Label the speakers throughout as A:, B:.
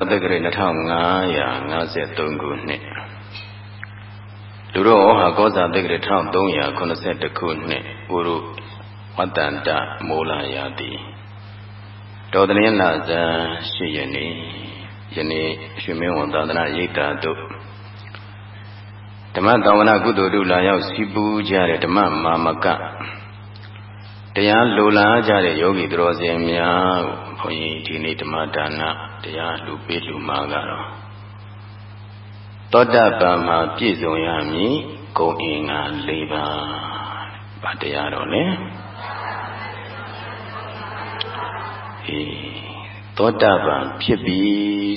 A: တက္ကရာ2553ခုနှစ်လူတော်ဟောကောဇာတက္ကရာ1382ခုနှစ်ဥရုဝတ္တန္တမိုးလာရာတိတော်တလင်းလာဇန်ရှိရနေ့ယနေ့ရွှေမင်းဝန်သာသနာရိပ်တာတို့ဓမ္မတောင်ဝနာကုသိုလ်တို့လာရောက်စီပူကြတဲ့ဓမ္မမာမကတရားလိုလားကြတဲ့ယောဂီတော်စင်များကိုဘုန်းကြီးဒီနေ့ဓမ္မဒါန တရားလူပေးလူမှာကတော့သောတပန်မှာပြည့်စုံရမည်ဂုံအင်္ဂါ၄ပါးဗာတရားတော်လေအေးသောတပန်ဖြစ်ပြီ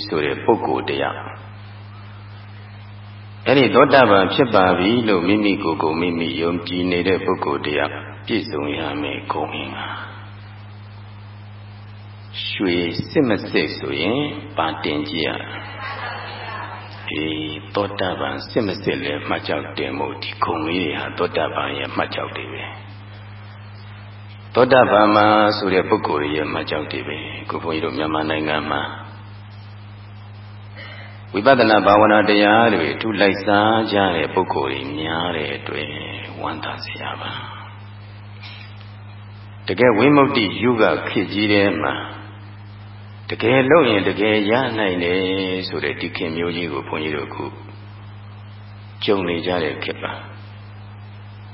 A: ဆိုတဲ့ပုဂ္ဂိုလ်တရားအဲ့ဒီသောတပန်ဖြစ်ပါပြီလို့မိမိကိုယ်ကိုမိမိယုံကြည်နေတဲ့ပုဂ္ဂိုလ်တရားပြည့်စုံရမယ်ဂုံအင်္ဂါ ရွှေစစ်မစစ်ဆိုရင်ပါတင်ကြည့်ရအေးသောတာပန်စစ်မစစ်လဲမှတ်ကြောက်တင်မို့ဒီခုံလေးတွေဟာသောတာပန်ရဲ့မှတ်ကြောက်တွေပဲသောတာပန်မှာဆိုတဲ့ပုဂ္ဂိုလ်ရဲ့မှတ်ကြောက်တွေပဲကိုဘုန်းကြီးတို့မြန်မာနိုင်ငံမှာဝိပဿနာဘာဝနာတရားတွေအထူးလိုက်စားကြတဲ့ပုဂ္ဂိုလ်တွေများတဲ့အတွက်ဝမ်းသာစရာပါတကယ်ဝိမု ക്തി ယုဂခေကြီးထဲမှာ တကယ်လုပ်ရင်တကယ်ရနိုင်တယ်ဆိုတဲ့ဒီခင်မျိုးကြီးကိုဘုန်းကြီးတို့ခုကြုံနေကြတဲ့ခေတ်ပါ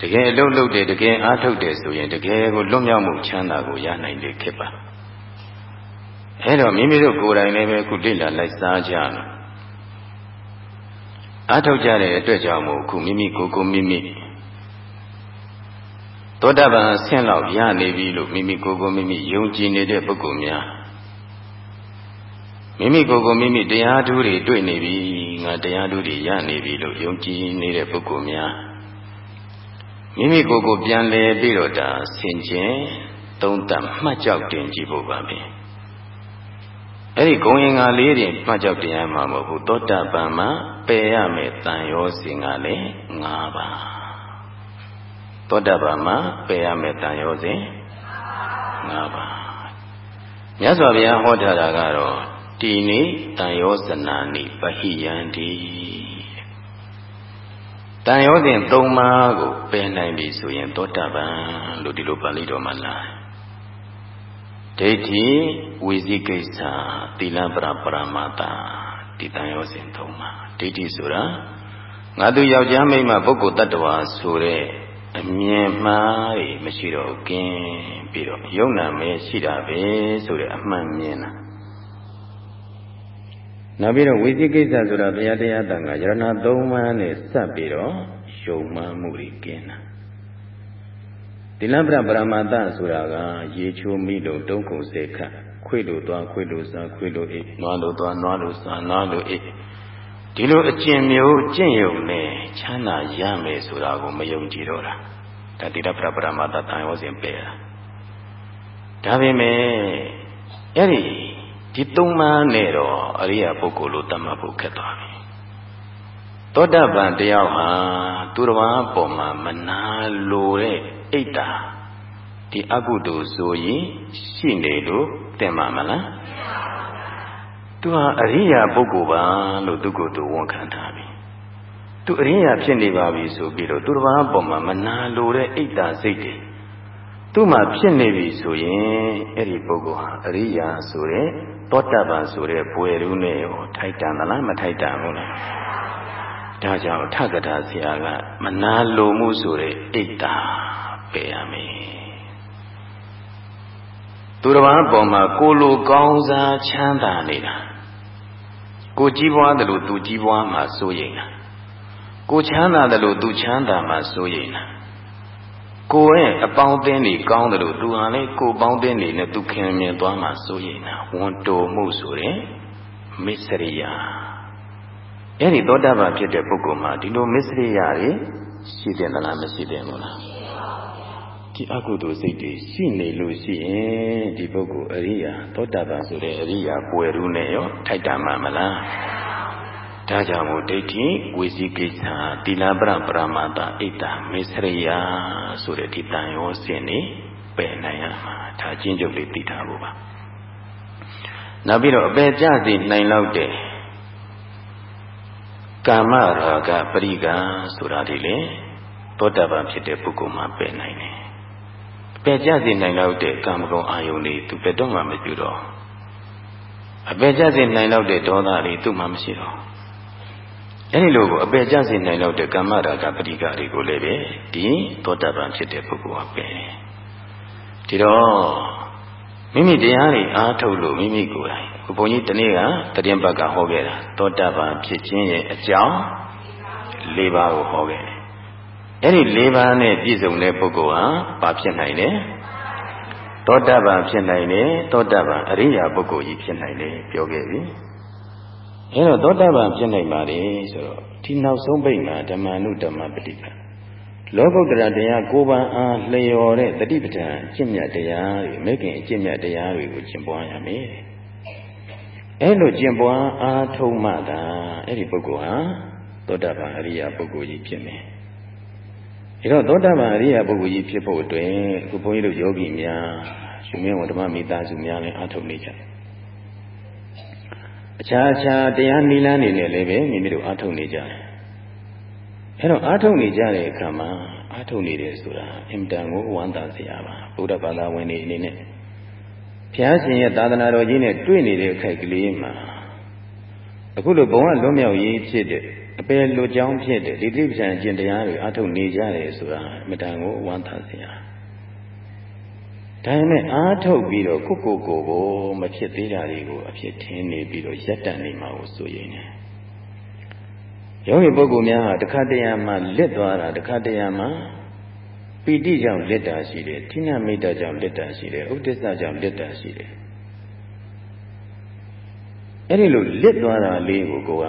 A: တကယ်အလုပ်လုပ်တယ်တကယ်အားထုတ်တယ်ဆိုရင်တကယ်ကိုလွတ်မြောက်မှုချမ်းသာကိုရနိုင်တဲ့ခေတ်ပါအဲတော့မိမိတို့ကိုယ်တိုင်လည်းပဲခုလေ့လာလိုက်စားကြလို့အားထုတ်ကြတဲ့အတွက်ကြောင့်မို့ခုမိမိကိုယ်ကိုမိမိသောတာပန်ဆင့်လောက်ရနေပြီလို့မိမိကိုယ်ကိုမိမိယုံကြည်နေတဲ့ပုဂ္ဂိုလ်များ မိမိကိုယ်ကိုမိမိတရားဓုတွေတွေ့နေပြီငါတရားဓုတွေရနေပြီလို့ယုံကြည်နေတဲ့ပုဂ္ဂိုလ်များမိမိကိုယ်ကိုပြန်လဲပြီးတော့ဒါဆင်ခြင်သုံးသပ်မှတ်ကြောက်တင်ကြည့်ဖို့ပါပဲအဲ့ဒီဂုံရင်္ဂါလေးတွေမှတ်ကြောက်တရားမှာမဟုတ်ဘူးသောတာပန်မှာပယ်ရမယ်တန်ရောစင်ကလည်း၅ပါးသောတာပန်မှာပယ်ရမယ်တန်ရောစင်၅ပါးမြတ်စွာဘုရားဟောထားတာကတော့ တိနိတန်ယောဇနာနိပဟိယံတိတန်ယောစဉ်၃ပါးကိုပယ်နိုင်ပြီဆိုရင်သောတာပန်လို့ဒီလိုပါဠိတော်မှာလာဒိဋ္ဌိဝိဇိကိစ္စသီလပရပရမတ္တဒီတန်ယောစဉ်၃ပါးဒိဋ္ဌိဆိုတာငါသူယောက်ျားမိန်းမပုဂ္ဂိုလ်တ attva ဆိုတဲ့အမြင်မှားတွေမရှိတော့ကင်းပြီးတော့ယုံနာမဲရှိတာပဲဆိုတဲ့အမှန်မြင်တာ နောက်ပြီးတော့ဝိသိကိစ္စဆိုတာဘုရားတရားတန်ခါယရဏသုံးပါးနဲ့စပ်ပြီးတော့ယုံမှမှုတွေကျင်းတာတိလပရပရမတ္တဆိုတာကရေချိုးမိလို့တုံးကုန်စေခတ်ခွေလို့သွားခွေလို့စားခွေလို့အိနွားလို့သွားနွားလို့စားနွားလို့အိဒီလိုအကျင့်မျိုးကျင့်ယုံနဲ့ချမ်းသာရမယ်ဆိုတာကိုမယုံကြည်တော့တာဒါတိလပရပရမတ္တတန်ရောစဉ်ပယ်တာဒါပေမဲ့အဲ့ဒီ ဒီသုံးပါးနဲ့တော့အရိယာပုဂ္ဂိုလ်လို့တတ်မှတ်ဖို့ခက်သွားပြီသောတပန်တယောက်ဟာသူတော်ဘာပေါ်မှာမနာလိုတဲ့အိတ်တာဒီအကုသိုလ်ဆိုရင်ရှိနေလို့တင်ပါမလားသူဟာအရိယာပုဂ္ဂိုလ်ပါလို့သူကိုယ်သူဝန်ခံထားပြီသူအရိယာဖြစ်နေပါပြီဆိုပြီးတော့သူတော်ဘာပေါ်မှာမနာလိုတဲ့အိတ်တာစိတ်တွေသူ့မှာဖြစ်နေပြီဆိုရင်အဲ့ဒီပုဂ္ဂိုလ်ဟာအရိယာဆိုတဲ့ သောတပန်ဆိုတဲ့ဘွယ်လူနဲ့ရောထိုက်တန်သလားမထိုက်တန်ဘူးလားဒါကြောင့်ထက္ကတာဆရာကမနာလိုမှုဆိုတဲ့အိတ်တာပယ်ရမယ်သူတစ်ပါးပေါ်မှာကိုလိုကောင်းစားချမ်းသာနေတာကိုကြီးပွားတယ်လို့သူကြီးပွားမှစိုးရိမ်တာကိုချမ်းသာတယ်လို့သူချမ်းသာမှစိုးရိမ်တာ ကိုရဲ့အပေါင်းအသင်းတွေကောင်းတယ်လို့သူဟာလေကိုပေါင်းအသင်းတွေနဲ့သူခင်မြင်သွားမှစိုးရိမ်တာဝန်တိုမှုဆိုတဲ့မစ္စရိယအဲ့ဒီသောတာပန်ဖြစ်တဲ့ပုဂ္ဂိုလ်မှာဒီလိုမစ္စရိယတွေရှိတယ်လားမရှိတယ်မို့လားဒီအကုသိုလ်စိတ်တွေရှိနေလို့ရှိရင်ဒီပုဂ္ဂိုလ်အရိယာသောတာပန်ဆိုတဲ့အရိယာပွယ်ရူးနဲ့ရောထိုက်တမှာမလား ဒါကြောင့်မို့ဒိဋ္ဌိဝိသိကိစ္စတိလပရပရမတ္တဣတ္တမေစရိယဆိုတဲ့ဒီတန်ရောစင်နေပယ်နိုင်ရမှာဒါချင်းကျုပ်လေးသိထားဖို့ပါနောက်ပြီးတော့အပေကြစီနိုင်လောက်တဲ့ကာမရာဂပရိကဆိုတာဒီလေသောတာပန်ဖြစ်တဲ့ပုဂ္ဂိုလ်မှာပယ်နိုင်တယ်ပယ်ကြစီနိုင်လောက်တဲ့ကာမဂုဏ်အာယုန်တွေသူဘယ်တော့မှမပြုတော့အပယ်ကြစီနိုင်လောက်တဲ့ဒေါသတွေသူ့မှာမရှိတော့ အဲဒီလိုကိုအပယ်ကြစီနိုင်လောက်တဲ့ကာမရာဂပရိကတွေကိုလည်းပဲဒီသောတာပန်ဖြစ်တဲ့ပုဂ္ဂိုလ်ကပယ်ဒီတော့မိမိတရားတွေအားထုတ်လို့မိမိကိုယ်တိုင်ဘုန်းကြီးတနေ့ကတရင်ဘက်ကဟောခဲ့တာသောတာပန်ဖြစ်ခြင်းရဲ့အကြောင်း၄ပါးကိုဟောခဲ့တယ်အဲ့ဒီ၄ပါးနဲ့ပြည့်စုံတဲ့ပုဂ္ဂိုလ်ဟာဘာဖြစ်နိုင်လဲသောတာပန်ဖြစ်နိုင်တယ်သောတာပန်အရိယာပုဂ္ဂိုလ်ကြီးဖြစ်နိုင်တယ်ပြောခဲ့ပြီ အဲ့တော့သောတာပန်ဖြစ်နိုင်ပါလေဆိုတော့ဒီနောက်ဆုံးပိတ်မှာဓမ္မနုဓမ္မပฏิပတ်လောကုတ္တရာတရား၉ပါးအားလျော်တဲ့တတိပဋ္ဌာန်အကျင့်မြတ်တရားတွေမဲခင်အကျင့်မြတ်တရားတွေကိုကျင့်ပွားရမယ်အဲ့လိုကျင့်ပွားအားထုတ်မှသာအဲ့ဒီပုဂ္ဂိုလ်ဟာသောတာပန်အရိယာပုဂ္ဂိုလ်ကြီးဖြစ်မယ်။ဒါတော့သောတာပန်အရိယာပုဂ္ဂိုလ်ကြီးဖြစ်ဖို့အတွက်အခုဘုန်းကြီးတို့ယောဂီများရှင်မင်းဝဓမ္မမိသားစုများလည်းအားထုတ်နေကြတယ်။ အခြားအခြားတရားနိလန်းနေနဲ့လည်းပဲမိမိတို့အားထုတ်နေကြတယ်။အဲတော့အားထုတ်နေကြတဲ့အခါမှာအားထုတ်နေတယ်ဆိုတာအင်တန်ကိုဝမ်းသာစရာပါဘုရားဘာသာဝင်တွေအနေနဲ့ဘုရားရှင်ရဲ့သာသနာတော်ကြီးနဲ့တွေ့နေတဲ့အခိုက်ကလေးမှာအခုလိုဘုံကလွတ်မြောက်ရေးဖြစ်တဲ့အပယ်လူကြောင်းဖြစ်တဲ့ဒီတိပ္ပံကျင့်တရားတွေအထုတ်နေကြတယ်ဆိုတာအမတန်ကိုဝမ်းသာစရာ ဒါနဲ့အားထုတ်ပြီးတော့ကိုကိုကိုကိုမဖြစ်သေးတာတွေကိုအဖြစ်ထင်းနေပြီးတော့ရက်တန့်နေမှာကိုဆိုရင်ယောဂီပုဂ္ဂိုလ်များဟာတခါတရံမှလစ်သွားတာတခါတရံမှပီတိကြောင့်လစ်တာရှိတယ်ဌိနမိတ်တာကြောင့်လစ်တာရှိတယ်ဥဒိစ္စကြောင့်လစ်တာရှိတယ်အဲ့ဒီလိုလစ်သွားတာလေးကိုကိုက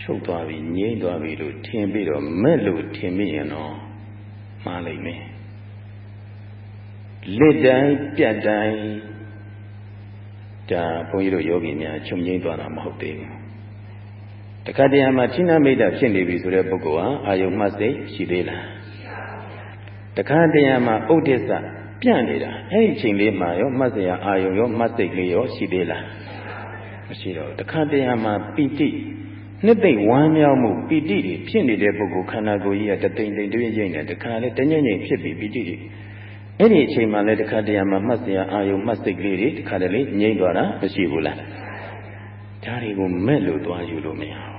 A: ချုပ်သွားပြီငြိမ့်သွားပြီလို့ထင်ပြီးတော့မဲ့လို့ထင်မိရင်တော့မှားလိမ့်မယ် လစ်တိုင်းပြတ်တိုင်းဒါဘုန်းကြီးတို့ယောဂီများချုပ်ငြိမ့်သွားတာမဟုတ်သေးဘူးတခါတည်းမှာဌိနမိတ်တာဖြစ်နေပြီဆိုတဲ့ပုဂ္ဂိုလ်ဟာအာယုံမှတ်စိတ်ရှိသေးလားတခါတည်းမှာဥဒိစ္စပြန့်နေတာအဲ့ဒီချိန်လေးမှာရောမှတ်စရာအာယုံရောမှတ်စိတ်လေးရောရှိသေးလားမရှိတော့တခါတည်းမှာပီတိနှစ်သိမ့်ဝမ်းမြောက်မှုပီတိတွေဖြစ်နေတဲ့ပုဂ္ဂိုလ်ခန္ဓာကိုယ်ကြီးကတသိမ့်သိမ့်တွင်းကျိမ့်နေတခါလေတညံ့ညံ့ဖြစ်ပြီးပီတိတွေ အဲ့ဒီအချိန်မှလည်းတခါတည်းမှာမှတ်စရာအာယုံမှတ်စိတ်ကလေးတွေတခါတည်းလေးငြိမ့်သွားတာမရှိဘူးလားဒါတွေကိုမဲ့လို့သွားယူလို့မရဘူး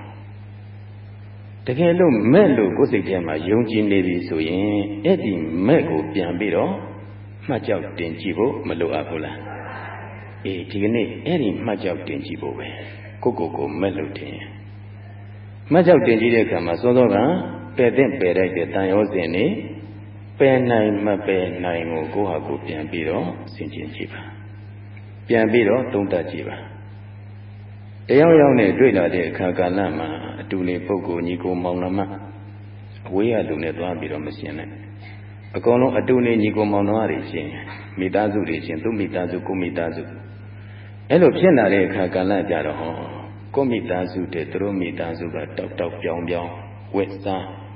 A: တကယ်လို့မဲ့လို့ကိုယ်စိတ်ထဲမှာယုံကြည်နေပြီဆိုရင်အဲ့ဒီမဲ့ကိုပြန်ပြီးတော့မှတ်ကြောက်တင်ကြည့်ဖို့မလိုအပ်ဘူးလားအေးဒီကနေ့အဲ့ဒီမှတ်ကြောက်တင်ကြည့်ဖို့ပဲကိုကိုကိုမဲ့လို့တင်မှတ်ကြောက်တင်ကြည့်တဲ့အခါမှာစောစောကပယ်တဲ့ပယ်လိုက်တဲ့တန်ရောစဉ်နေ ပယ်နိုင်မပယ်နိုင်ကိုကိုဟာကိုပြန်ပြီးတော့ဆင်ခြင်ကြည့်ပါပြန်ပြီးတော့သုံးသပ်ကြည့်ပါတယောက်ယောက်နဲ့တွေ့လာတဲ့အခါကာလမှာအတူနေပုဂ္ဂိုလ်ညီကိုမောင်နှမအဝေးရလူနဲ့သွားပြီးတော့မရှင်းနဲ့အကုန်လုံးအတူနေညီကိုမောင်နှမတွေရှင်းမိသားစုတွေရှင်းသူမိသားစုကိုမိသားစုအဲ့လိုဖြစ်လာတဲ့အခါကာလကြတော့ဟောကိုမိသားစုတဲ့သူတို့မိသားစုကတောက်တောက်ပြောင်ပြောင်ဝက်စားဟို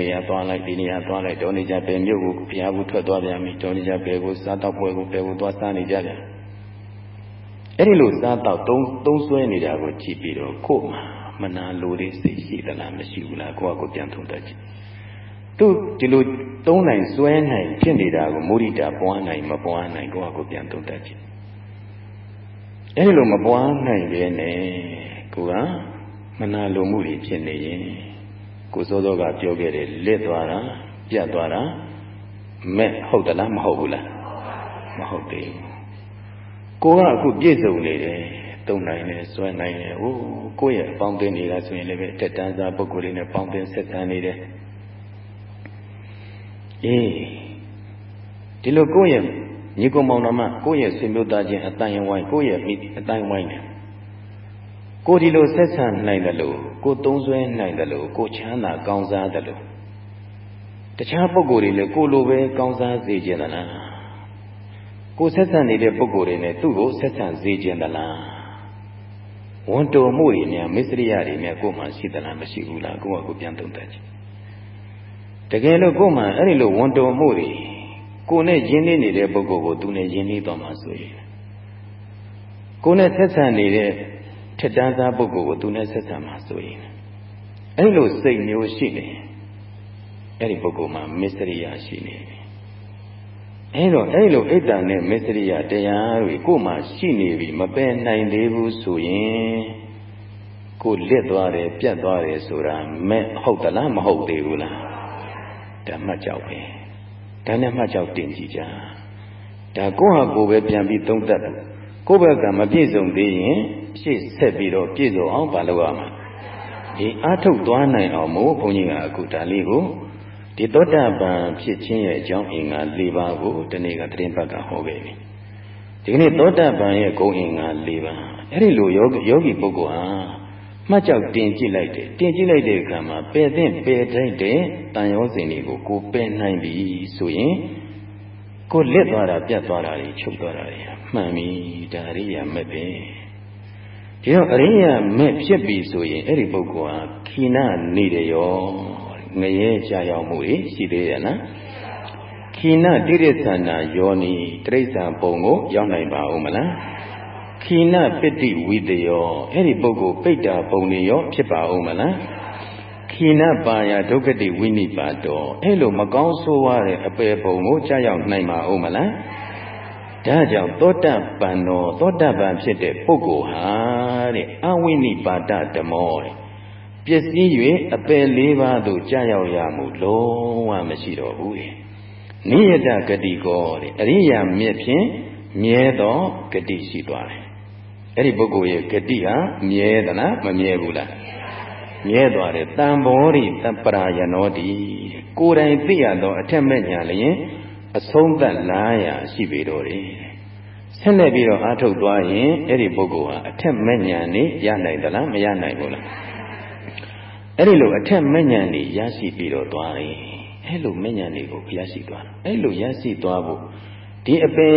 A: နေရာသွားလိုက်ဒီနေရာသွားလိုက်တောနေကြဘယ်မြို့ကိုဘုရားဘူးထွက်သွားပြန်ပြီတောနေကြဘယ်ကိုစားတော့ပွဲကိုဘယ်ကိုသွားစားနေကြပြန်အဲ့ဒီလိုစားတော့သုံးသုံးဆွဲနေတာကိုကြည့်ပြီးတော့ကို့မှာမနာလိုတဲ့စိတ်ရှိသလားမရှိဘူးလားကိုယ့်အကိုပြန်ထုံတတ်ကြည့်သူဒီလိုသုံးနိုင်ဆွဲနိုင်ဖြစ်နေတာကိုမုရိတာပွားနိုင်မပွားနိုင်ကိုယ့်အကိုပြန်ထုံတတ်ကြည့်အဲ့ဒီလိုမပွားနိုင်ပဲနဲ့ကိုကမနာလိုမှုတွေဖြစ်နေရင် ကိုစောစောကပြောခဲ့တယ်လက်သွားတာပြတ်သွားတာမဲ့ဟုတ်သလားမဟုတ်ဘူးလားမဟုတ်သေးဘူးကိုကအခုပြည့်စုံနေတယ်တုံနိုင်တယ်စွဲနိုင်တယ်ဟိုကိုယ့်ရဲ့ပေါင်းတင်နေတာဆိုရင်လည်းပဲတက်တန်းစားပုဂ္ဂိုလ်တွေနဲ့ပေါင်းတင်ဆက်ဆံနေတယ်အေးဒီလိုကိုယ့်ရဲ့ညီကောင်မောင်နှမကိုယ့်ရဲ့ဆွေမျိုးသားချင်းအတိုင်းဝိုင်းကိုယ့်ရဲ့မိအတိုင်းဝိုင်းနဲ့ ကိုဒီလိုဆက်ဆံနိုင်တယ်လို့ကိုသုံးဆွဲနိုင်တယ်လို့ကိုချမ်းသာကောင်းစားတယ်လို့တခြားပုဂ္ဂိုလ်တွေလည်းကိုလိုပဲကောင်းစားစေခြင်းသလားကိုဆက်ဆံနေတဲ့ပုဂ္ဂိုလ်တွေနဲ့သူ့ကိုဆက်ဆံစေခြင်းသလားဝန်တော်မှုတွေများမစ္စရိယတွေများကိုယ်မှရှိသလားမရှိဘူးလားကိုယ့်ကကိုပြန်သုံးသပ်ကြည့်တကယ်လို့ကိုယ်မှအဲ့ဒီလိုဝန်တော်မှုတွေကိုနဲ့ယဉ်နေနေတဲ့ပုဂ္ဂိုလ်ကိုသူနဲ့ယဉ်နေသွားမှဆိုရင်ကိုယ်နဲ့ဆက်ဆံနေတဲ့ ထက်တန်းသားပုဂ္ဂိုလ်ကိုသူနဲ့ဆက်ဆံမှာဆိုရင်အဲ့လိုစိတ်မျိုးရှိနေအဲ့ဒီပုဂ္ဂိုလ်မှာမစ္စရိယရှိနေပြီအဲ့တော့အဲ့လိုအိတ်တန်နဲ့မစ္စရိယတရားတွေကိုယ်မှရှိနေပြီမပယ်နိုင်သေးဘူးဆိုရင်ကိုလစ်သွားတယ်ပြတ်သွားတယ်ဆိုတာမဲ့ဟုတ်သလားမဟုတ်သေးဘူးလားဓမ္မကြောက်ပဲဒါနဲ့မှကြောက်တင်ကြည့်ကြဒါကိုယ့်ဟာကိုယ်ပဲပြန်ပြီးသုံးသပ်တယ်ကိုယ့်ဘက်ကမပြည့်စုံသေးရင် ရှေ့ဆက်ပြီးတော့ပြည့်စုံအောင်မလုပ်ရမှာဒီအာထုတ်သွားနိုင်အောင်မို့ဘုန်းကြီးကအခုဒါလေးကိုဒီသောတာပန်ဖြစ်ခြင်းရဲ့အကြောင်းအင်္ဂါ၄ပါးကိုဒီနေ့ကသတင်းပတ်ကဟောခဲ့ပြီဒီကနေ့သောတာပန်ရဲ့ဂုဏ်အင်္ဂါ၄ပါးအဲ့ဒီလိုယောယောဂီပုဂ္ဂိုလ်ဟာမှတ်ကြောက်တင်ကြည့်လိုက်တယ်တင်ကြည့်လိုက်တဲ့အခါမှာပယ်တဲ့ပယ်တိုက်တဲ့တန်ရောစဉ်တွေကိုကိုပယ်နိုင်ပြီဆိုရင်ကိုလက်သွားတာပြတ်သွားတာတွေချုပ်သွားတာတွေမှန်ပြီဒါအရိယာမဲ့ပဲ ဒီတော့အရိယာမဲ့ဖြစ်ပြီဆိုရင်အဲ့ဒီပုဂ္ဂိုလ်ဟာခိနနေတယ်ရောငရဲကြာရောက်မှုရှိသေးရဲ့နော်ခိနတိရစ္ဆာနာယောနီတိရစ္ဆာန်ပုံကိုရောက်နိုင်ပါဦးမလားခိနပတ္တိဝိတယောအဲ့ဒီပုဂ္ဂိုလ်ပိတ္တာပုံတွေရောဖြစ်ပါဦးမလားခိနပါယဒုက္ခတိဝိနိပါတောအဲ့လိုမကောင်းဆိုးရတဲ့အပေပုံကိုကြာရောက်နိုင်ပါဦးမလား ဒါကြောင့်သောတပန်တော်သောတပန်ဖြစ်တဲ့ပုဂ္ဂိုလ်ဟာတဲ့အဝိနိပါဒဓမောတဲ့ပျက်စီး၍အပယ်လေးပါးသို့ကြာရောက်ရမှုလုံးဝမရှိတော့ဘူးတဲ့နိယတဂတိကောတဲ့အရိယာမြင့်ဖြင့်မြဲသောဂတိရှိသွားတယ်အဲ့ဒီပုဂ္ဂိုလ်ရဲ့ဂတိဟာမြဲသလားမမြဲဘူးလားမြဲသွားတယ်တံဘောရိတပရာယနောတိကိုယ်တိုင်သိရသောအထက်မဲ့ညာလျင် အဆုံးသတ်လားရာရှိပေတော့တယ်ဆက်လက်ပြီးတော့အားထုတ်သွားရင်အဲ့ဒီပုဂ္ဂိုလ်ဟာအထက်မဲ့ညာနေရနိုင်သလားမရနိုင်ဘူးလားအဲ့ဒီလိုအထက်မဲ့ညာနေရရှိပြီးတော့သွားတယ်အဲ့လိုမဲ့ညာနေကိုရရှိသွားတယ်အဲ့လိုရရှိသွားဖို့ဒီအပင်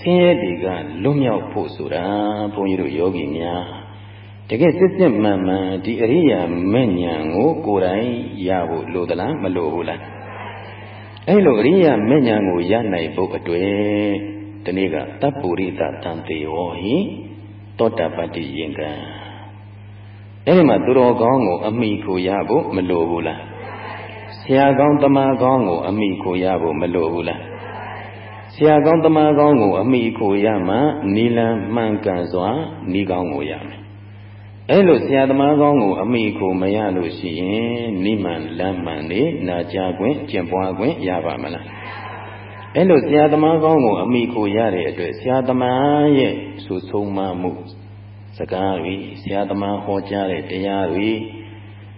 A: ဆင်းရဲတွေကလွတ်မြောက်ဖို့ဆိုတာဘုန်းကြီးတို့ယောဂီများတကယ်စစ်စစ်မှန်မှန်ဒီအရိယာမဲ့ညာကိုကိုယ်တိုင်ရဖို့လိုသလားမလိုဘူးလား အဲ့လိုအရိယာမဲ့ညာကိုရနိုင်ဖို့အတွက်ဒီနေ့ကတပ်ပုရိသတန်တေဟောဟိသောတာပတ္တိယင်ကံအဲ့ဒီမှာသူတော်ကောင်းကို အမိကိုရဖို့မလိုဘူးလားဆရာကောင်းတမန်ကောင်းကို အမိကိုရဖို့မလိုဘူးလားဆရာကောင်းတမန်ကောင်းကို အမိကိုရမှနီလန်မှန်ကန်စွာနီးကောင်းကိုရမယ် အဲ့လိုဆရာသမားကောင်းကို အမိကိုမရလို့ရှိရင်နိမန်လမ်းမှန်နေနာကြခွင့်ကျင့်ပွားခွင့်ရပါမလားအဲ့လိုဆရာသမားကောင်းကိုအမိကိုရတဲ့အတွက်ဆရာသမားရဲ့ဆူဆုံးမမှုစကားတွေဆရာသမားဟောကြားတဲ့တရားတွေ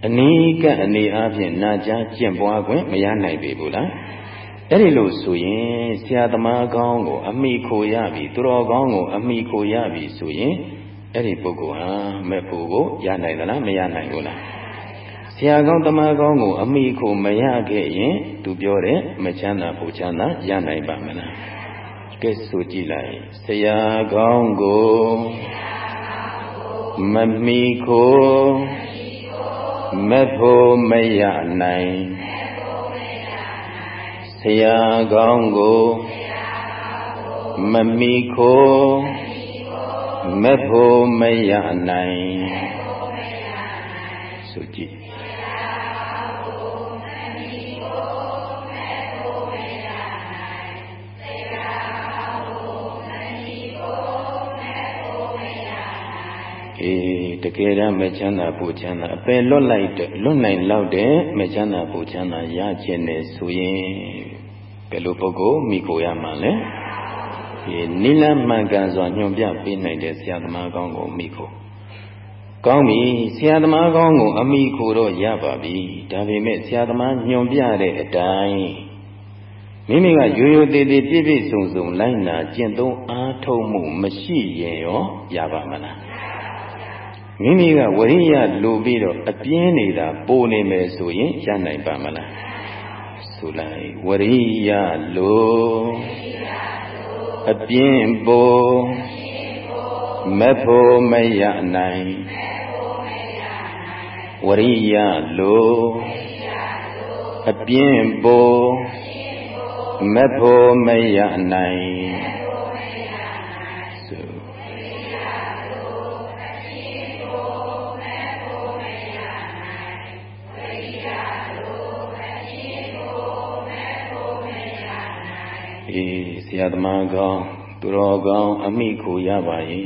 A: အနိကအနေအားဖြင့်နာကြားကျင့်ပွားခွင့်မရနိုင်ပေဘူးလားအဲ့ဒီလိုဆိုရင်ဆရာသမားကောင်းကို အမိကိုရပြီသူတော်ကောင်းကို အမိကိုရပြီဆိုရင် အဲ့ဒီပုဂ္ဂိုလ်ဟာမဲ့ဖို့ကိုရနိုင်သလားမရနိုင်ဘူးလားဆရာကောင်းတမန်ကောင်းကို အမိကိုမရခဲ့ရင်သူပြောတယ်မချမ်းသာဖို့ချမ်းသာရနိုင်ပါမလားကဲဆိုကြည့်လိုက်ဆရာကောင်းကိုမမိကိုမဖို့မရနိုင်ဆရာကောင်းကိုမမိကို မဖို့မရနိုင်ဆိုကြည့်အေးတကယ်တမ်းမချမ်းသာပူချမ်းသာအပယ်လွတ်လိုက်တဲ့လွတ်နိုင်လောက်တဲ့မချမ်းသာပူချမ်းသာရခြင်းနဲ့ဆိုရင်ဘယ်လိုပုဂ္ဂိုလ်မိကိုရမှာလဲ နိလမှန်ကန်စွာညွှန်ပြပေးနိုင်တဲ့ဆရာသမားကောင်းကိုမိခိုကောင်းပြီဆရာသမားကောင်းကိုအမိခိုတော့ရပါပြီဒါပေမဲ့ဆရာသမားညွှန်ပြတဲ့အတိုင်းမိမိကရိုးရိုးသေးသေးပြည့်ပြည့်စုံစုံလိုက်နာကျင့်သုံးအားထုတ်မှုမရှိရင်ရောရပါမလားမိမိကဝရိယလိုပြီးတော့အပြင်းနေတာပိုနေမယ်ဆိုရင်ရနိုင်ပါမလားဆိုလိုက်ဝရိယလို အပြင်းပိုမဖို့မရနိုင်ဝရိယလိုအပြင်းပိုမဖို့မရနိုင် အေးဆရာသမားကောင်းသူတော်ကောင်းအမိကိုရပါရဲ့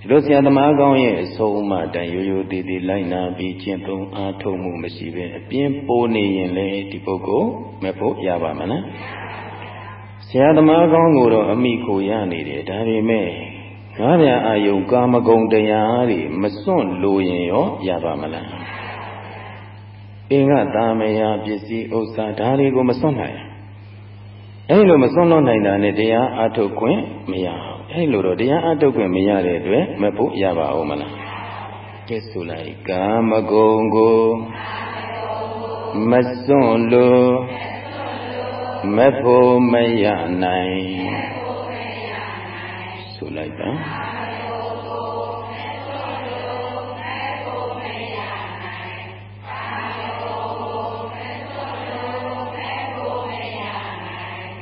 A: ဒီလိုဆရာသမားကောင်းရဲ့အဆုံးအမတန်ရိုးရိုးသေးသေးလိုက်နာပြီးကျင့်သုံးအားထုတ်မှုမရှိဘဲအပြင်းပိုးနေရင်လေဒီပုဂ္ဂိုလ်မဖို့ရပါမလားဆရာသမားကောင်းကိုတော့အမိကိုရနေတယ်ဒါပေမဲ့ငါးပြအာယုံကာမဂုဏ်တရားတွေမစွန့်လို့ရင်ရောရပါမလားအင်္ဂတာမယပစ္စည်းဥစ္စာဒါတွေကိုမစွန့်နိုင် အဲ့လိုမစွန့်လွတ်နိုင်တာနဲ့တရားအထုတ်ခွင့်မရအောင်အဲ့လိုတော့တရားအထုတ်ခွင့်မရတဲ့အတွက်မဖို့ရပါဦးမလားကဲဆိုလိုက်ကာမဂုဏ်ကိုမစွန့်လို့မဖို့မရနိုင်ဆိုလိုက်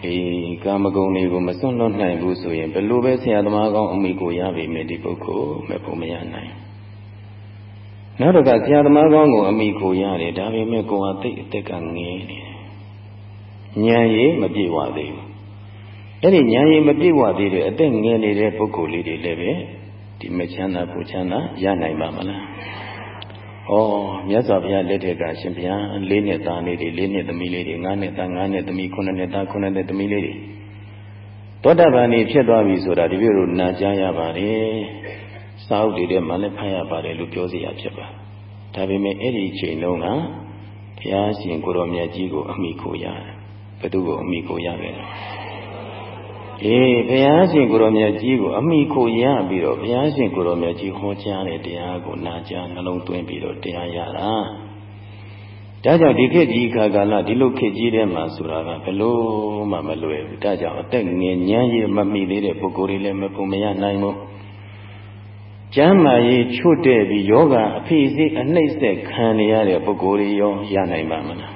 A: ပါအေးကာမဂုဏ်တွေကိုမစွန့်လွတ်နိုင်ဘူးဆိုရင်ဘယ်လိုပဲဆရာသမားကောင်းအမိကိုရပြီမယ်ဒီပုဂ္ဂိုလ်မဖို့မရနိုင်နောက်တော့ကဆရာသမားကောင်းကိုအမိကိုရတယ်ဒါပေမဲ့ကိုယ်ဟာတိတ်အသက်ကငင်းနေတယ်ဉာဏ်ရည်မပြည့်ဝသေးဘူးအဲ့ဒီဉာဏ်ရည်မပြည့်ဝသေးတဲ့အသက်ငယ်နေတဲ့ပုဂ္ဂိုလ်လေးတွေလည်းပဲဒီမချမ်းသာပူချမ်းသာရနိုင်ပါမလား ဩမြတ်စွာဘုရားလက်ထက်ကရှင်ဘုရားလေးနှစ်သားလေးတွေလေးနှစ်သမီးလေးတွေငါးနှစ်သားငါးနှစ်သမီးခုနှစ်နှစ်သားခုနှစ်နှစ်သမီးလေးတွေသောတာပန်နေဖြစ်သွားပြီဆိုတာဒီလိုနာကြားရပါတယ်စာအုပ်တွေထဲမှာလည်းဖတ်ရပါတယ်လို့ပြောစီရဖြစ်ပါဒါပေမဲ့အဲ့ဒီချိန်တုန်းကဘုရားရှင်ကိုရောမြတ်ကြီးကိုအမိကိုရတယ်ဘယ်သူကိုအမိကိုရခဲ့လဲ အေးဘုရားရှင်ကိုရောမြတ်ကြီးကိုအမိကိုရပြီးတော့ဘုရားရှင်ကိုရောမြတ်ကြီးဟောကြားတဲ့တရားကိုနာကြားနှလုံးသွင်းပြီးတော့တရားရတာဒါကြောင့်ဒီခေတ်ကြီးခါကာလဒီလိုခေတ်ကြီးထဲမှာဆိုတာကဘလို့မှမလွယ်ဘူးဒါကြောင့်အသက်ငယ်ညမ်းရည်မမိသေးတဲ့ပုဂ္ဂိုလ်တွေလည်းမပုံမရနိုင်ဘူးကျမ်းမာရေးချွတ်တဲ့ပြီးယောဂအဖိစိအနှိမ့်ဆက်ခံနေရတဲ့ပုဂ္ဂိုလ်တွေရောရနိုင်ပါမလား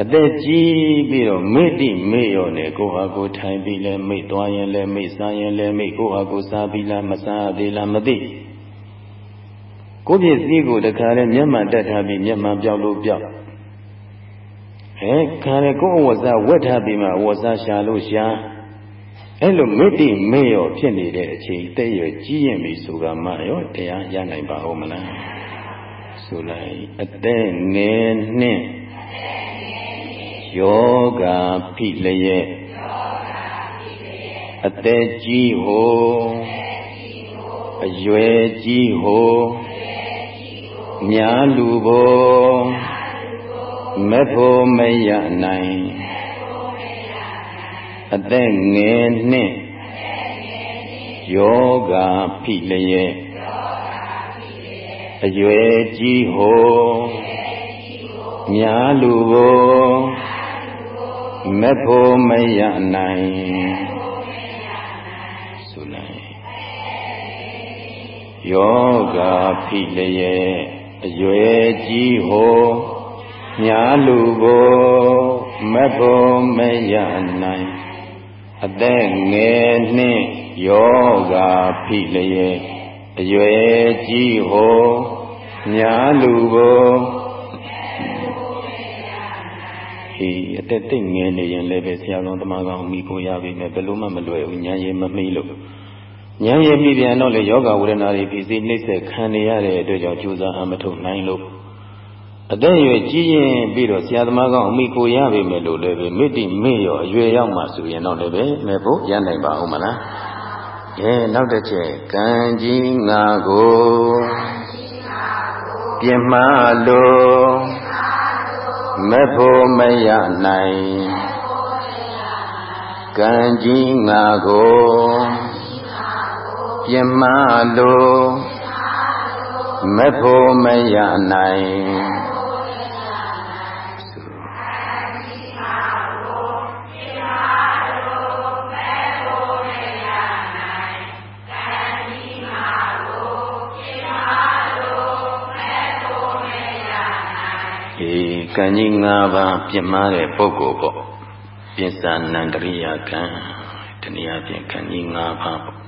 A: အသက်ကြီးပြီးတော့မေ့တိမေ့ရောနဲ့ကိုဟာကိုထိုင်ပြီးလဲမေ့သွားရင်လဲမေ့စားရင်လဲမေ့ကိုဟာကိုစားပြီးလားမစားသေးလားမသိကိုပြည့်စည်းကိုတခါလဲမျက်မှန်တက်ထားပြီးမျက်မှန်ပြောက်လို့ပြောက်အဲခါလေကိုအဝဇ္ဇဝက်ထားပြီးမှအဝဇ္ဇရှာလို့ရှာအဲ့လိုမေတ္တိမေ့ရောဖြစ်နေတဲ့အချိန်တဲ့ရကြီးရင်ပြီဆိုကမှရောတရားရနိုင်ပါဦးမလားဆိုလိုက်အသက်ငယ်နှင့် ယောဂဖိလျက်အသက်ကြီးဟိုအရွယ်ကြီးဟိုများလူဘိုမဖို့မရနိုင်အသက်ငယ်နှင့်ယောဂဖိလျက်အရွယ်ကြီးဟိုများလူဘို မဖို့မရနိုင်ဆိုလိုက်ယောဂဖိလျက်အရွယ်ကြီးဟိုများလူကိုမဖို့မရနိုင်အသက်ငယ်နှင့်ယောဂဖိလျက်အရွယ်ကြီးဟိုများလူကို အေးအသက်သိငယ်နေရင်လည်းပဲဆရာတော်တမကောင်မိကိုရပြီမဲ့ဘယ်လို့မှမလွယ်ဘူးဉာဏ်ရည်မမိလို့ဉာဏ်ရည်မိပြန်တော့လေယောဂဝေဒနာတွေဖြစ်စီနှိမ့်ဆက်ခံနေရတဲ့အတွက်ကြောင့်ကြိုးစားအမထုတ်နိုင်လို့အသက်အရွယ်ကြီးရင်ပြီးတော့ဆရာသမားကောင်းအမိကိုရပြီမဲ့လို့လည်းပဲမိတိမေ့ရောအရွယ်ရောက်မှဆိုရင်တော့လည်းပဲမဲ့ဖို့ရနိုင်ပါဦးမလားကဲနောက်တစ်ချက်ကံကြီးငါကိုပြင်မလို့ မဖို့မရနိုင်ကံကြီးငါကိုပြင်မလို့မဖို့မရနိုင် ကံကြီး၅ပါးပြင်းမာတဲ့ပုဂ္ဂိုလ်ပေါ့ပြင်စာနန္တရိယကံတနည်းအားဖြင့်ကံကြီး၅ပါးပေါ့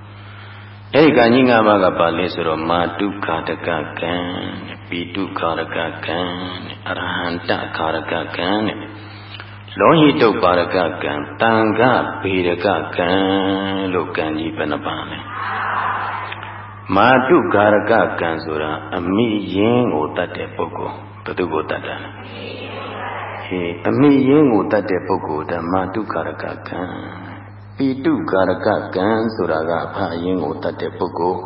A: အဲဒီကံကြီး၅ပါးကပါလဲဆိုတော့မာတုခာတကကံပိတုခာရကကံအရဟန္တခာရကကံနဲ့လောဟိတုပါရကကံတန်ခဗေရကကံလို့ကံကြီးဘယ်နှပါလဲမာတုကာရကကံဆိုတာအမိယင်းကိုတတ်တဲ့ပုဂ္ဂိုလ်ဘယ် သူကိုတတ်တာလဲဟေးအမိယင်းကိုတတ်တဲ့ပုဂ္ဂိုလ်ဓမ္မတုကာရကကံပိတုကာရကကံဆိုတာကအဖအယင်းကိုတတ်တဲ့ပုဂ္ဂိုလ်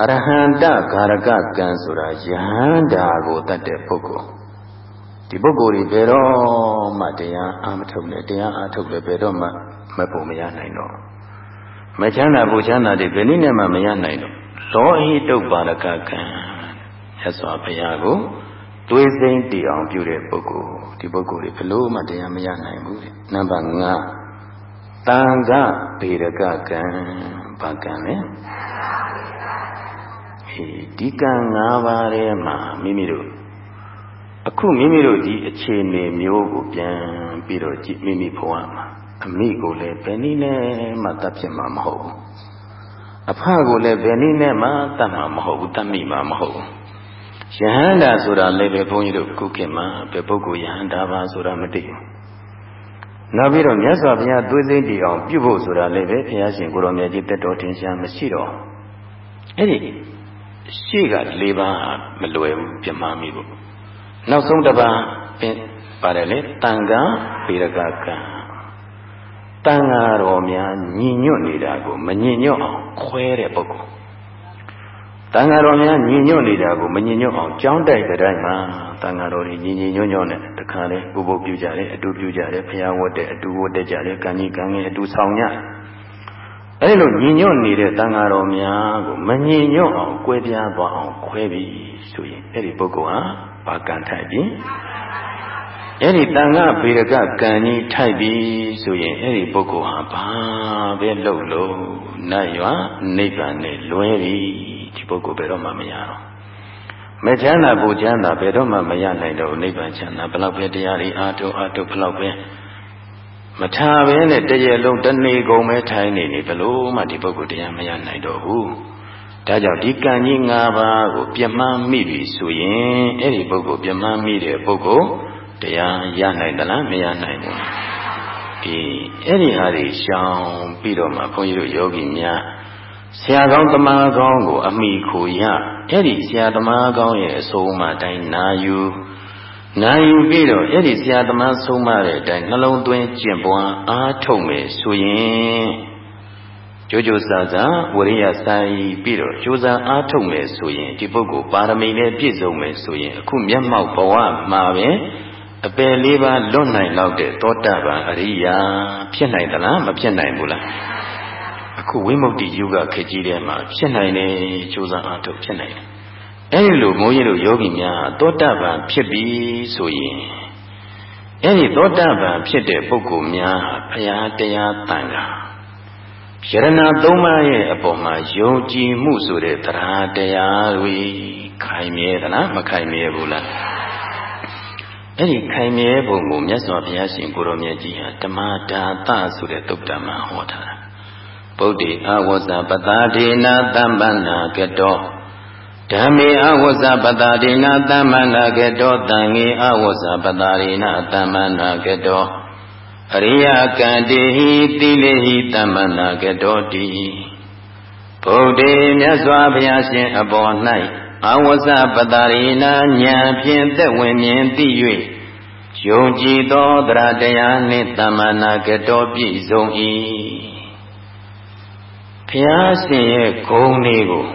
A: အရဟန္တကာရကကံဆိုတာယဟန္တာကိုတတ်တဲ့ပုဂ္ဂိုလ်ဒီပုဂ္ဂိုလ်တွေဘယ်တော့မှတရားအာမထုတ်နဲ့တရားအာထုတ်လည်းဘယ်တော့မှမပုံမရနိုင်တော့မချမ်းသာပူချမ်းသာတွေဘယ်နည်းနဲ့မှမရနိုင်တော့လောဟိတုတ်ပါရကကံရသော်ဘုရားကို တွေးစိမ့်တည်အောင်ပြုတဲ့ပုဂ္ဂိုလ်ဒီပုဂ္ဂိုလ်တွေဘလို့မှတရားမရနိုင်ဘူးတဲ့နံပါတ်5တန်ခဗေရကကံဘာကံလဲဒီကံ၅ပါးထဲမှာမိမိတို့အခုမိမိတို့ဒီအခြေအနေမျိုးကိုပြန်ပြီးတော့ကြည့်မိမိဘဝမှာအမိကိုလည်းဘယ်နည်းနဲ့မှတတ်ဖြစ်မှာမဟုတ်ဘူးအဖကိုလည်းဘယ်နည်းနဲ့မှတတ်မှာမဟုတ်ဘူးတတ်မိမှာမဟုတ်ဘူး ယဟန္တာဆိုတာလည်းပဲဘုန်းကြီးတို့ခုခေတ်မှာဘယ်ပုဂ္ဂိုလ်ယဟန္တာပါဆိုတာမသိဘူးနောက်ပြီးတော့မြတ်စွာဘုရားသွေးသိတည်အောင်ပြုဖို့ဆိုတာလည်းပဲဘုရားရှင်ကိုရောမြတ်ကြီးတက်တော်ထင်ရှားမရှိတော့အဲ့ဒီရှေ့က၄ပါးမလွယ်ဘူးပြမမိဖို့နောက်ဆုံးတစ်ပါးပင်ပါတယ်လေတန်ခါပေရကကံတန်ဃာတော်များညီညွတ်နေတာကိုမညီညွတ်အောင်ခွဲတဲ့ပုဂ္ဂိုလ် တန်ဃာတော်များညီညွတ်နေတာကိုမညီညွတ်အောင်ကြောင်းတိုက်တဲ့တိုင်းမှာတန်ဃာတော်တွေညီညီညွတ်ညွတ်နဲ့တခါလေဥပုပ်ပြုကြတယ်အတူပြုကြတယ်ဖျားဝတ်တယ်အတူဝတ်တဲ့ကြတယ်ကံကြီးကံငယ်အတူဆောင်ကြအဲဒီလိုညီညွတ်နေတဲ့တန်ဃာတော်များကိုမညီညွတ်အောင်ကွဲပြားသွားအောင်ခွဲပြီးဆိုရင်အဲ့ဒီပုဂ္ဂိုလ်ဟာဘာကံထိုက်ပြီအဲ့ဒီတန်ခဗေရကကံကြီးထိုက်ပြီဆိုရင်အဲ့ဒီပုဂ္ဂိုလ်ဟာဘာပဲလုပ်လို့နတ်ရွာနိဗ္ဗာန်နဲ့လွဲပြီ ဒီပုဂ္ဂိုလ်ဘယ်တော့မှမရတော့မချမ်းသာပူချမ်းသာဘယ်တော့မှမရနိုင်တော့နိဗ္ဗာန်ချမ်းသာဘလောက်ပဲတရားတွေအာထုအာထုဘလောက်ပဲမထားဘဲနဲ့တရေလုံးတနေ့ကုန်ပဲထိုင်နေနေဘလို့မှဒီပုဂ္ဂိုလ်တရားမရနိုင်တော့ဘူးဒါကြောင့်ဒီကံကြီး၅ပါးကိုပြမမိပြီဆိုရင်အဲ့ဒီပုဂ္ဂိုလ်ပြမမိတဲ့ပုဂ္ဂိုလ်တရားရနိုင်သလားမရနိုင်ဘူးအေးအဲ့ဒီဟာတွေရှောင်ပြီးတော့မှဘုန်းကြီးတို့ယောဂီများ ဆရာကောင်းတမန်ကောင်းကို အမိခိုရအဲ့ဒီဆရာသမားကောင်းရဲ့အဆုံးအမတိုင်းနာယူနာယူပြီးတော့အဲ့ဒီဆရာသမားဆုံးမတဲ့အတိုင်းနှလုံးသွင်းကျင့်ပွားအားထုတ်မယ်ဆိုရင်ကြိုးကြိုးစားစားဝရိယစာရည်ပြီးတော့ကြိုးစားအားထုတ်မယ်ဆိုရင်ဒီပုဂ္ဂိုလ်ပါရမီနဲ့ပြည့်စုံမယ်ဆိုရင်အခုမျက်မှောက်ဘဝမှာပဲအပယ်လေးပါးလွတ်နိုင်လောက်တဲ့သောတာပန်အရိယာဖြစ်နိုင်သလားမဖြစ်နိုင်ဘူးလား အခုဝိမု ക്തി ယုဂခေတ်ကြီးထဲမှာဖြစ်နိုင်တယ်ကြိုးစားအားထုတ်ဖြစ်နိုင်တယ်အဲဒီလိုမိုးကြီးတို့ယောဂီများသောတာပန်ဖြစ်ပြီဆိုရင်အဲဒီသောတာပန်ဖြစ်တဲ့ပုဂ္ဂိုလ်များဘုရားတရားတန်ခါယရဏသုံးပါးရဲ့အပေါ်မှာယုံကြည်မှုဆိုတဲ့တရားတရားတွေခိုင်မြဲသလားမခိုင်မြဲဘူးလားအဲ့ဒီခိုင်မြဲပုံကိုမြတ်စွာဘုရားရှင်ကိုရောမြတ်ကြီးဟာဓမ္မဒါသဆိုတဲ့သုတ်တံမှာဟောထားတာ ဗုဒ္ဓေအဝဇ္ဇပတာဒေနာသမ္ပန္နာကတောဓမ္မေအဝဇ္ဇပတာဒေနာသမ္ပန္နာကတောတံငေအဝဇ္ဇပတာဒေနာသမ္ပန္နာကတောအရိယကံတေဟိတိလေဟိသမ္ပန္နာကတောတိဗုဒ္ဓေမြတ်စွာဘုရားရှင်အပေါ်၌အဝဇပတာရိနာဉာဏ်ဖြင့်သက်ဝင်မြင်သိ၍ယုံကြည်သောတရားတရားနှင့်တမ္မာနာကတော်ပြည့်စုံ၏ ဘုရားရှင်ရဲ့ဂုဏ်တွေကို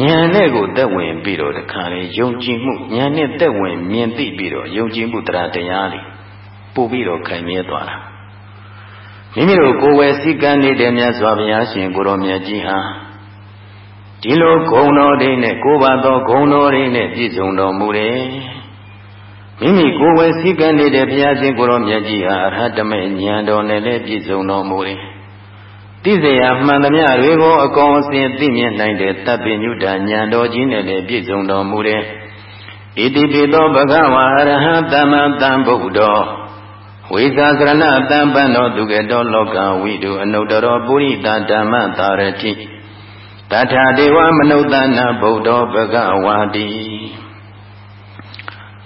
A: ဉာဏ်နဲ့ကိုသက်ဝင်ပြီးတော့တခါလေယုံကြည်မှုဉာဏ်နဲ့သက်ဝင်မြင်သိပြီးတော့ယုံကြည်မှုတရားတရားတွေပို့ပြီးတော့ခိုင်မြဲသွားတာမိမိတို့ကိုယ်ဝယ်စည်းကမ်းနေတဲ့မြတ်စွာဘုရားရှင်ကိုရောမြတ်ကြီးဟာဒီလိုဂုံတော်တွေနဲ့ကိုးပါသောဂုံတော်တွေနဲ့ပြည့်စုံတော်မူတယ်မိမိကိုယ်ဝယ်စည်းကမ်းနေတဲ့ဘုရားရှင်ကိုရောမြတ်ကြီးဟာအရဟတမေဉာဏ်တော်နဲ့လည်းပြည့်စုံတော်မူတယ် သိစရာမှန်သမျှတွေကိုအကောင်အစင်သိမြင်နိုင်တဲ့တပ်ပညုတဉာဏ်တော်ကြီးနဲ့လည်းပြည့်စုံတော်မူတယ်ဣတိပိသောဘဂဝါအရဟတမတံဗုဒ္ဓောဝိဇာကရဏတံပန္နောသူကတောလောကဝိတုအနုတ္တရောပုရိသဓမ္မတာရတိတထာဒေဝမနုဿနာဗုဒ္ဓောဘဂဝါတိ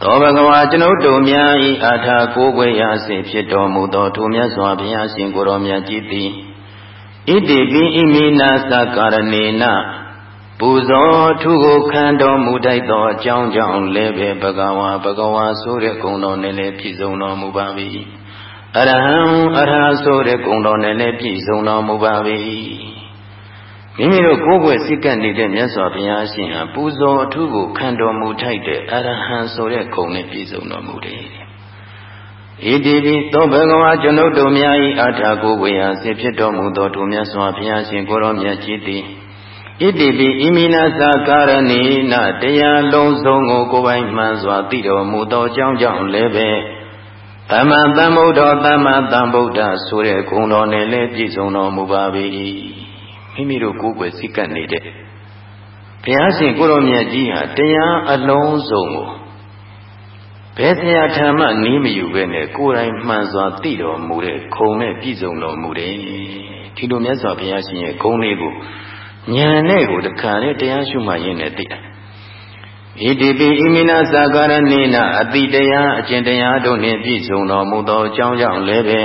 A: သောဘဂဝါကျွန်ုပ်တို့များဤအာထာကိုးကွယ်ရာစေဖြစ်တော်မူသောထိုမြတ်စွာဘုရားရှင်ကိုရောမြတ်ကြီးသည် ဣတိပိဣမိနာသကာရဏေနပူဇော်ထုကိုခံတော်မူတတ်သောအကြောင်းကြောင့်လည်းပဲဘဂဝါဘဂဝါဆိုတဲ့ဂုဏ်တော်နဲ့လည်းပြည့်စုံတော်မူပါ၏အရဟံအရဟဆိုတဲ့ဂုဏ်တော်နဲ့လည်းပြည့်စုံတော်မူပါ၏မိမိတို့ကိုယ်ွယ်စိတ်ကပ်နေတဲ့မြတ်စွာဘုရားရှင်ဟာပူဇော်အထုကိုခံတော်မူထိုက်တဲ့အရဟံဆိုတဲ့ဂုဏ်နဲ့ပြည့်စုံတော်မူတယ်။ ဣတိပိသောဘဂဝါကျွန်ုပ်တို့များ၏အာထာကိုဝေယစေဖြစ်တော်မူသောထိုမြတ်စွာဘုရားရှင်ကိုရောမြတ်ကြီးသည်ဣတိပိဣမိနာသကာရဏိနတရားလုံးစုံကိုကိုယ်ပိုင်မှန်စွာသိတော်မူသောအကြောင်းကြောင့်လည်းပဲသမ္မာသမ္ဗုဒ္ဓသမ္မာသမ္ဗုဒ္ဓဆိုတဲ့ဂုဏ်တော်နဲ့လည်းပြည့်စုံတော်မူပါ၏မိမိတို့ကိုယ်ွယ်စိတ်ကပ်နေတဲ့ဘုရားရှင်ကိုရောမြတ်ကြီးဟာတရားအလုံးစုံကို ဘယ်ဆရာထံမှနီးမယူပဲနဲ့ကိုယ်တိုင်မှန်စွာသိတော်မူတဲ့ခုံနဲ့ပြည့်စုံတော်မူတယ်ဒီလိုမြတ်စွာဘုရားရှင်ရဲ့ဂုဏ်လေးကိုဉာဏ်နဲ့ကိုတခါနဲ့တရားရှုမှရင်းနဲ့သိတာဣတိပိဣမိနာသာကာရဏိနအတိတရားအကျင့်တရားတို့နှင့်ပြည့်စုံတော်မူသောအကြောင်းကြောင့်လည်းပဲ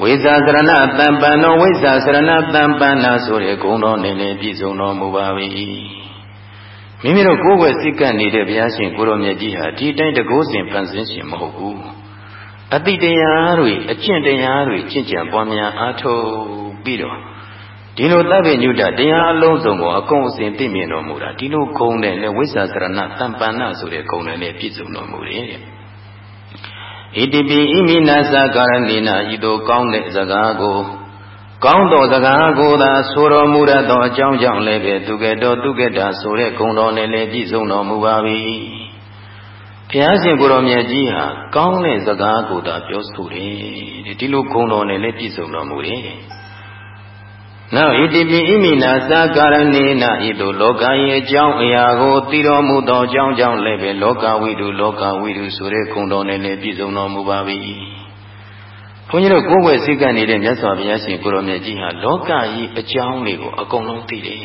A: ဝိဇာစရဏတံပံတော်ဝိဇာစရဏတံပံနာဆိုတဲ့ဂုဏ်တော်နဲ့လည်းပြည့်စုံတော်မူပါ၏ မိမိတို့ကိုယ်ွယ်စိတ်ကပ်နေတဲ့ဘုရားရှင်ကိုရောမြတ်ကြီးဟာဒီတိုင်းတကိုးစဉ်ပန်းစင်းရှင်မဟုတ်ဘူးအတိတရားတွေအကျင့်တရားတွေကျင့်ကြံပွားများအားထုတ်ပြီးတော့ဒီလိုသဗ္ဗညုတတရားအလုံးစုံကိုအကုန်အစင်သိမြင်တော်မူတာဒီလိုဂုဏ်နဲ့လည်းဝိဇ္ဇာစရဏတံပန္နဆိုတဲ့ဂုဏ်နဲ့လည်းပြည့်စုံတော်မူတယ်တဲ့ဣတိပိဣမိနာသကာရဏိနာဤသို့ကောင်းတဲ့စကားကို ကောင်းသောစကားကိုသာဆိုတော်မူရသောအကြောင်းကြောင့်လည်းပဲသူကတော်သူကတာဆိုတဲ့ဂုဏ်တော်နဲ့လည်းပြည့်စုံတော်မူပါ၏ဘုရားရှင်ကိုရောမြတ်ကြီးဟာကောင်းတဲ့စကားကိုသာပြောဆိုတယ်ဒီလိုဂုဏ်တော်နဲ့လည်းပြည့်စုံတော်မူတယ်နောက်ဣတိပိဣမိနာသာကာရဏေနဤသို့လောကရဲ့အကြောင်းအရာကိုသိတော်မူသောအကြောင်းကြောင့်လည်းပဲလောကဝိတုလောကဝိတုဆိုတဲ့ခုံတော်နဲ့လည်းပြည့်စုံတော်မူပါ၏ ဘုန်းကြီးတို့ကိုယ်ွယ်စိတ်ကနေနေတဲ့မြတ်စွာဘုရားရှင်ကိုရောမြတ်ကြီးဟာလောကကြီးအကြောင်းတွေကိုအကုန်လုံးသိတယ်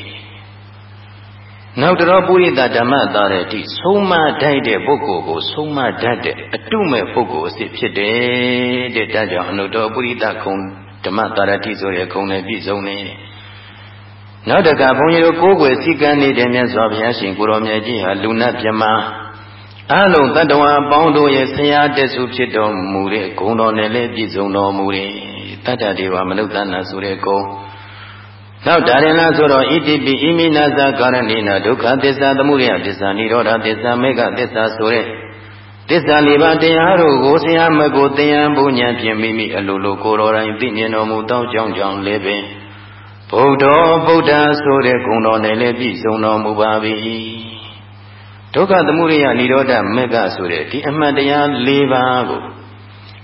A: နောက်တော်ပုရိသဓမ္မသားတဲ့အထိဆုံးမတတ်တဲ့ပုဂ္ဂိုလ်ကိုဆုံးမတတ်တဲ့အတုမဲ့ပုဂ္ဂိုလ်အစ်ဖြစ်တယ်တဲ့ဒါကြောင့်အနုတ္တပုရိသခုံဓမ္မတာရတိဆိုတဲ့ဂုဏ်နဲ့ပြည့်စုံနေနောက်တကဘုန်းကြီးတို့ကိုးကွယ်စည်းကမ်းနေတဲ့မြတ်စွာဘုရားရှင်ကိုရောမြတ်ကြီးဟာလူနာမြမ အလုံးတတ္တဝါပေါင်းတို့ရဲ့ဆရာတက်စုဖြစ်တော်မူတဲ့ဂုဏ်တော်နဲ့လည်းပြည့်စုံတော်မူတဲ့တတ္တဒေဝမနုဿနာဆိုတဲ့ဂုဏ်နောက်ဒါရင်လားဆိုတော့ဣတိပိဣမိနာဇာကာရဏိနာဒုက္ခသစ္စာသမုဒယသစ္စာនិရောဓသစ္စာမေဃသစ္စာဆိုတဲ့သစ္စာလေးပါးတရားတို့ကိုဆရာမကိုသင်ယံဘုညံဖြင့်မိမိအလိုလိုကိုယ်တော်တိုင်သိမြင်တော်မူသောကြောင့်ကြောင့်လည်းပင်ဗုဒ္ဓဗုဒ္ဓဆိုတဲ့ဂုဏ်တော်နဲ့လည်းပြည့်စုံတော်မူပါ၏ ဒုက္ခသမုဒယនិရောဓမေဃဆိုတဲ့ဒီအမှန်တရား၄ပါးကို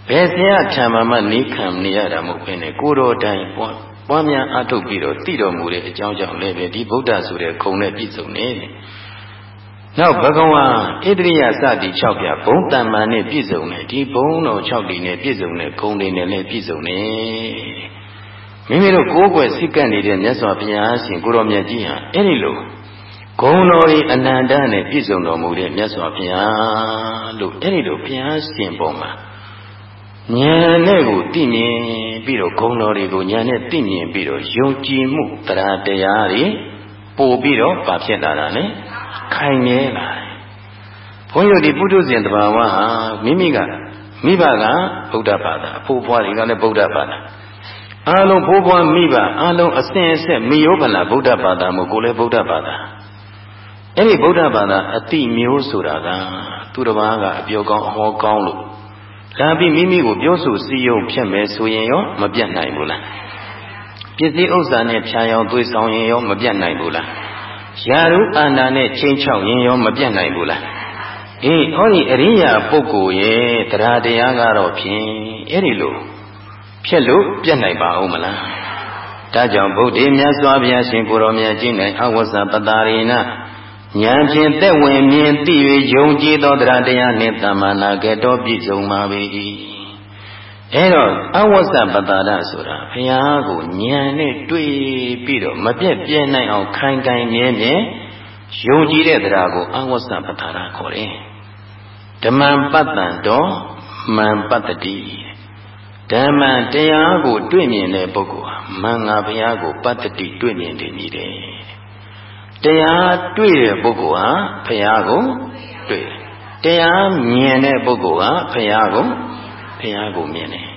A: ဘယ်ဆရာထံမှမနေခံနေရတာမဟုတ်ဘဲနဲ့ကိုယ်တော်တိုင်ပွားပွားများအထုတ်ပြီးတော့သိတော်မူတဲ့အကြောင်းကြောင့်လည်းပဲဒီဗုဒ္ဓဆိုတဲ့ဂုဏ်နဲ့ပြည့်စုံနေတယ်နောက်ဘဂဝါဣတရိယစသည်6ပြဘုံတမ္မာနဲ့ပြည့်စုံတယ်ဒီဘုံတော်6ဒီနဲ့ပြည့်စုံတဲ့ဂုံတွေနဲ့လည်းပြည့်စုံတယ်မိမိတို့ကိုးကွယ်စိတ်ကပ်နေတဲ့မြတ်စွာဘုရားရှင်ကိုရောမြတ်ကြီးဟာအဲ့ဒီလို ဂုံတော်ဤအနန္တနဲ့ပြည့်စုံတော်မူတဲ့မြတ်စွာဘုရားလို့အဲ့ဒီလိုဘုရားရှင်ပေါ်မှာဉာဏ်နဲ့ကိုသိမြင်ပြီးတော့ဂုံတော်တွေကိုဉာဏ်နဲ့သိမြင်ပြီးတော့ယုံကြည်မှုတရားတရားတွေပို့ပြီးတော့ဗာဖြစ်လာတာလေခိုင်မြဲလာတယ်ဘုန်းကြီးတို့ဒီပုထုဇဉ်တဘာဝဟာမိမိကမိဘကဗုဒ္ဓဘာသာအဖိုးဖွားတွေကလည်းဗုဒ္ဓဘာသာအားလုံးဖိုးဖွားမိဘအားလုံးအစဉ်အဆက်မိယောဗလာဗုဒ္ဓဘာသာမို့ကိုလည်းဗုဒ္ဓဘာသာ အဲ့ဒီဗုဒ္ဓဘာသာအတိမျိုးဆိုတာကသူတစ်ပါးကအပြောကောင်းအဟောကောင်းလို့လာပြီးမိမိကိုပြောဆိုစည်းရုံးဖြစ်မယ်ဆိုရင်ရောမပြတ်နိုင်ဘူးလားပစ္စည်းဥစ္စာနဲ့ဖြာရောင်သွေးဆောင်ရင်ရောမပြတ်နိုင်ဘူးလားယာရုအာဏာနဲ့ချင်းချောက်ရင်ရောမပြတ်နိုင်ဘူးလားအေးဟောဒီအရိယာပုဂ္ဂိုလ်ရဲ့တရားတရားကတော့ဖြင့်အဲ့ဒီလိုဖြစ်လို့ပြတ်နိုင်ပါဦးမလားဒါကြောင့်ဗုဒ္ဓမြတ်စွာဘုရားရှင်ကိုရောမြတ်ကြီး၌အဝဇ္ဇပတာရိဏ ဉာဏ်ဖြင့်သက်ဝင်မြင်သိ၍ယုံကြည်သောတရားတရားနှင့်တမ္မာနာကတော်ပြည့်စုံပါ၏အဲတော့အဝဆပတာရဆိုတာဘုရားကိုဉာဏ်နဲ့တွေ့ပြီးတော့မပြတ်ပြဲနိုင်အောင်ခိုင်ခိုင်မြဲမြဲယုံကြည်တဲ့တရားကိုအဝဆပတာရခေါ်တယ်။ဘဓမ္မံပတ္တံတော်မံပတ္တတိဓမ္မံတရားကို တွေ့မြင်တဲ့ပုဂ္ဂိုလ်ဟာမင်္ဂဘုရားကိုပတ္တတိတွေ့မြင်နေနေတယ် တရားတွေ့တဲ့ပုဂ္ဂိုလ်ဟာဘုရားကိုတွေ့တယ်တရားမြင်တဲ့ပုဂ္ဂိုလ်ဟာဘုရားကိုဘုရားကိုမြင်တယ်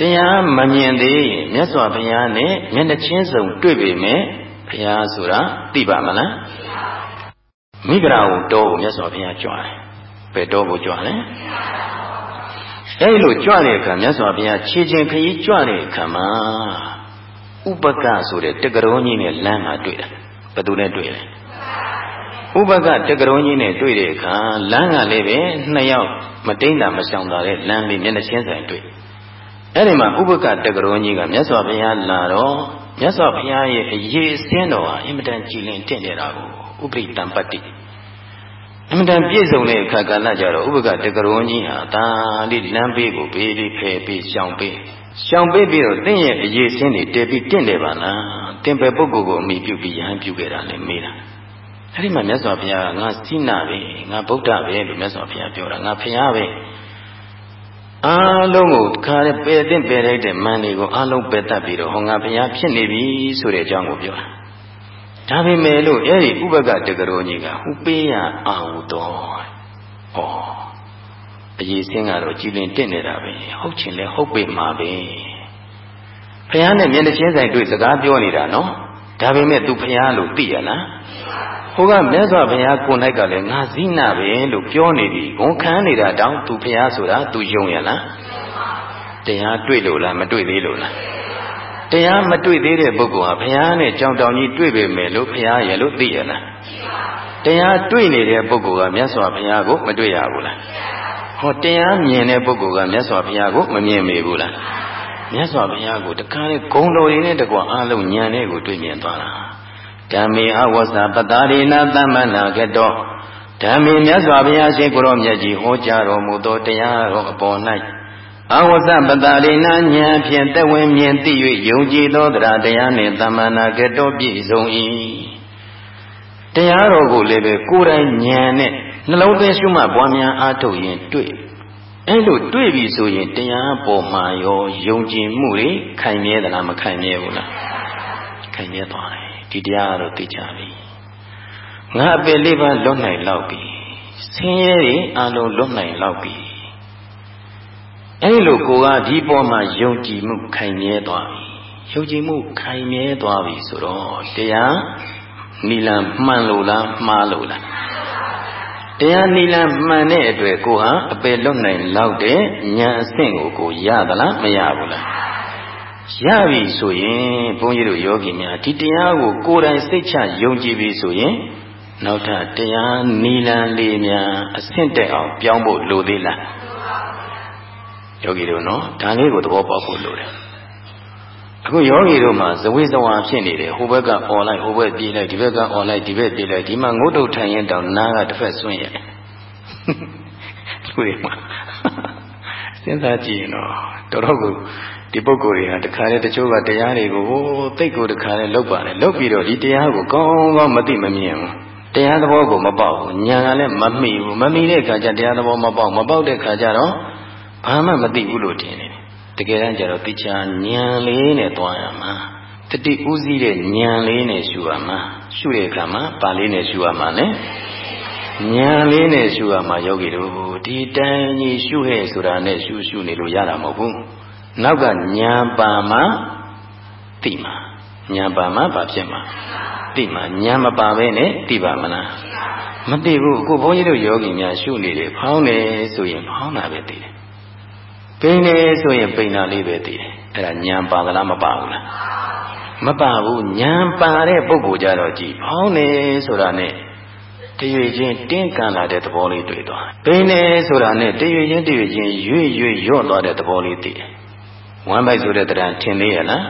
A: တရားမမြင်သေးရင်မြတ်စွာဘုရားနဲ့မျက်နှာချင်းစုံတွေ့ပေမဲ့ဘုရားဆိုတာသိပါမလားမိဂရာကိုတောကိုမြတ်စွာဘုရားကြွတယ်ဘယ်တောကိုကြွလဲအဲဒီလိုကြွတဲ့အခါမြတ်စွာဘုရားခြေချင်းခရီးကြွတဲ့အခါမှာဥပကဆိုတဲ့တက္ကရောကြီးနဲ့လမ်းမှာတွေ့တယ် ဘယ်သူနဲ့တွေ့လဲဥပကတက္ကရောကြီးနဲ့တွေ့တဲ့အခါလမ်းကလည်းပဲနှစ်ယောက်မတိမ့်တာမဆောင်တာတဲ့လမ်းလေးမျက်နှာချင်းဆိုင်တွေ့အဲ့ဒီမှာဥပကတက္ကရောကြီးကမြတ်စွာဘုရားလာတော့မြတ်စွာဘုရားရဲ့အရေးအစင်းတော်ဟာအင်မတန်ကြည်လင်တင့်နေတာကိုဥပရိတံပတ္တိအမှန်တန်ပြည့်စုံတဲ့အခါကလည်းကြတော့ဥပကတကရုံကြီးဟာဒါလေးလမ်းပေးကိုပေးပြီးဖယ်ပြီးရှောင်ပေးရှောင်ပေးပြီးတော့တင့်ရဲ့အရေးစင်းတွေတည်ပြီးတင့်တယ်ပါလား တင်ပဲပုဂ္ဂိုလ်ကိုအမိပြုပြီးရဟန်းပြုခဲ့တာလည်းမေးတာအဲ့ဒီမှာမြတ်စွာဘုရားကငါစိနာပဲငါဗုဒ္ဓပဲလို့မြတ်စွာဘုရားပြောတာငါဖရာပဲအားလုံးကိုခါတဲ့ပယ်တဲ့ပယ်လိုက်တဲ့မန်တွေကိုအားလုံးပယ်တတ်ပြီးတော့ဟောငါဘုရားဖြစ်နေပြီဆိုတဲ့အကြောင်းကိုပြောတာဒါပေမဲ့လို့အဲ့ဒီဥပကတကရောကြီးကဟူပေးရအာဟုတော်ဟောအရေးစင်းကတော့ကြည်လင်တင့်နေတာပဲဟုတ်ချင်လဲဟုတ်ပေမှာပဲ ဘုရားနဲ့မျက်နှာချင်းဆိုင်တွေ့စကားပြောနေတာနော်ဒါပေမဲ့ तू ဘုရားလို့သိရလားဟိုကမြတ်စွာဘုရားကိုယ်၌ကလည်းငါဇိနာပဲလို့ပြောနေပြီဝန်ခံနေတာတောင် तू ဘုရားဆိုတာ तू ယုံရလားတရားတွေ့လို့လားမတွေ့သေးလို့လားတရားမတွေ့သေးတဲ့ပုဂ္ဂိုလ်ဟာဘုရားနဲ့ကြောင်တောင်ကြီးတွေ့ပေမဲ့လို့ဘုရားရဲ့လို့သိရလားတရားတွေ့နေတဲ့ပုဂ္ဂိုလ်ကမြတ်စွာဘုရားကိုမတွေ့ရဘူးလားဟောတရားမြင်တဲ့ပုဂ္ဂိုလ်ကမြတ်စွာဘုရားကိုမမြင်မေဘူးလား မြတ်စွာဘုရားကိုတခါလေဂုံတော်ရင်းနဲ့တကွာအားလုံးဉာဏ်နဲ့ကိုတွေ့မြင်သွားတာဓမ္မေအဝဆပတာရိနာသမ္မနာကတောဓမ္မေမြတ်စွာဘုရားရှင်ကိုရောမြတ်ကြီးဟောကြားတော်မူသောတရားတော်အပေါ်၌အဝဇပတာရိနာဉာဏ်ဖြင့်တဝင်မြင်သိ၍ယုံကြည်သောတရားတရားနှင့်သမ္မာနာကတောပြည့်စုံ၏တရားတော်ကိုလည်းပဲကိုယ်တိုင်ဉာဏ်နဲ့နှလုံးသွင်းရှုမှတ်ပွားများအားထုတ်ရင်တွေ့ အဲ့လိုတွေ့ပြီဆိုရင်တရားပေါ်မှာရောယုံကြည်မှုတွေခိုင်မြဲသလားမခိုင်မြဲဘူးလားခိုင်မြဲသွားတယ်ဒီတရားကတော့သိကြပြီငါအပယ်လေးပါးလွတ်နိုင်လောက်ပြီဆင်းရဲတွေအလုံးလွတ်နိုင်လောက်ပြီအဲဒီလိုကိုကဒီပေါ်မှာယုံကြည်မှုခိုင်မြဲသွားပြီယုံကြည်မှုခိုင်မြဲသွားပြီဆိုတော့တရားနီလံမှန်လို့လားမှားလို့လား တရားနီလံမှန်တဲ့အတွက်ကိုဟာအပယ်လွတ်နိုင်လောက်တဲ့ဉာဏ်အဆင့်ကိုကိုရသလားမရဘူးလားရပြီဆိုရင်ဘုန်းကြီးတို့ယောဂီများဒီတရားကိုကိုယ်တိုင်စိတ်ချယုံကြည်ပြီဆိုရင်နောက်ထပ်တရားနီလံလေးများအဆင့်တက်အောင်ပြောင်းဖို့လိုသေးလားယောဂီတို့နော်ဒါလေးကိုသဘောပေါက်ဖို့လိုတယ် အခုယောဂီတို့မှာဇဝိဇဝါဖြစ်နေတယ်ဟိုဘက်ကអော်လိုက်ဟိုဘက်ပြေးလိုက်ဒီဘက်ကអော်လိုက်ဒီဘက်ပြေးလိုက်ဒီမှာငုတ်တုတ်ထိုင်ရင်တောင်နားကတစ်ဖက်ဆွင့်ရတယ်လူတွေမှာစဉ်းစားကြည့်ရင်တော့တော်တော်ကိုဒီပုဂ္ဂိုလ်တွေဟာတခါလေတချို့ကတရားတွေကိုဟိုသိတ်ကိုတခါလေလောက်ပါတယ်လောက်ပြီးတော့ဒီတရားကိုကောင်းကောင်းမသိမမြင်ဘူးတရားသဘောကိုမပေါက်ဘူးညာကလည်းမမိဘူးမမိတဲ့အခါကျတရားသဘောမပေါက်မပေါက်တဲ့အခါကျတော့ဘာမှမသိဘူးလို့ထင်နေ တယ်တကယ်တမ်းကျတော့တရားဉာဏ်လေးနဲ့သွားရမှာတတိဥစည်းတဲ့ဉာဏ်လေးနဲ့ရှုရမှာရှုတဲ့အခါမှာပါလေးနဲ့ရှုရမှာလေဉာဏ်လေးနဲ့ရှုရမှာယောဂီတို့ဒီတိုင်းကြီးရှုဟဲ့ဆိုတာနဲ့ရှုရှုနေလို့ရတာမဟုတ်ဘူးနောက်ကညာပါမှသိမှာညာပါမှဘာဖြစ်မှာသိမှာညာမပါဘဲနဲ့သိပါမလားမသိဘူးအခုဘုန်းကြီးတို့ယောဂီများရှုနေတယ်ဖောင်းတယ်ဆိုရင်ဖောင်းတာပဲသိတယ် ပိန်တယ်ဆိုရင်ပိန်တာလေးပဲသိတယ်အဲ့ဒါညာပါသလားမပါဘူးလားမပါဘူးညာပါတဲ့ပုဂ္ဂိုလ်ကြတော့ကြည်ဖောင်းတယ်ဆိုတာနဲ့တရွေချင်းတင်းကန်လာတဲ့သဘောလေးတွေ့သွားပိန်တယ်ဆိုတာနဲ့တရွေချင်းတရွေချင်းရွေ့ရွေ့ညော့သွားတဲ့သဘောလေးသိတယ်ဝမ်းပိုက်ဆိုတဲ့တရားထင်သေးရဲ့လား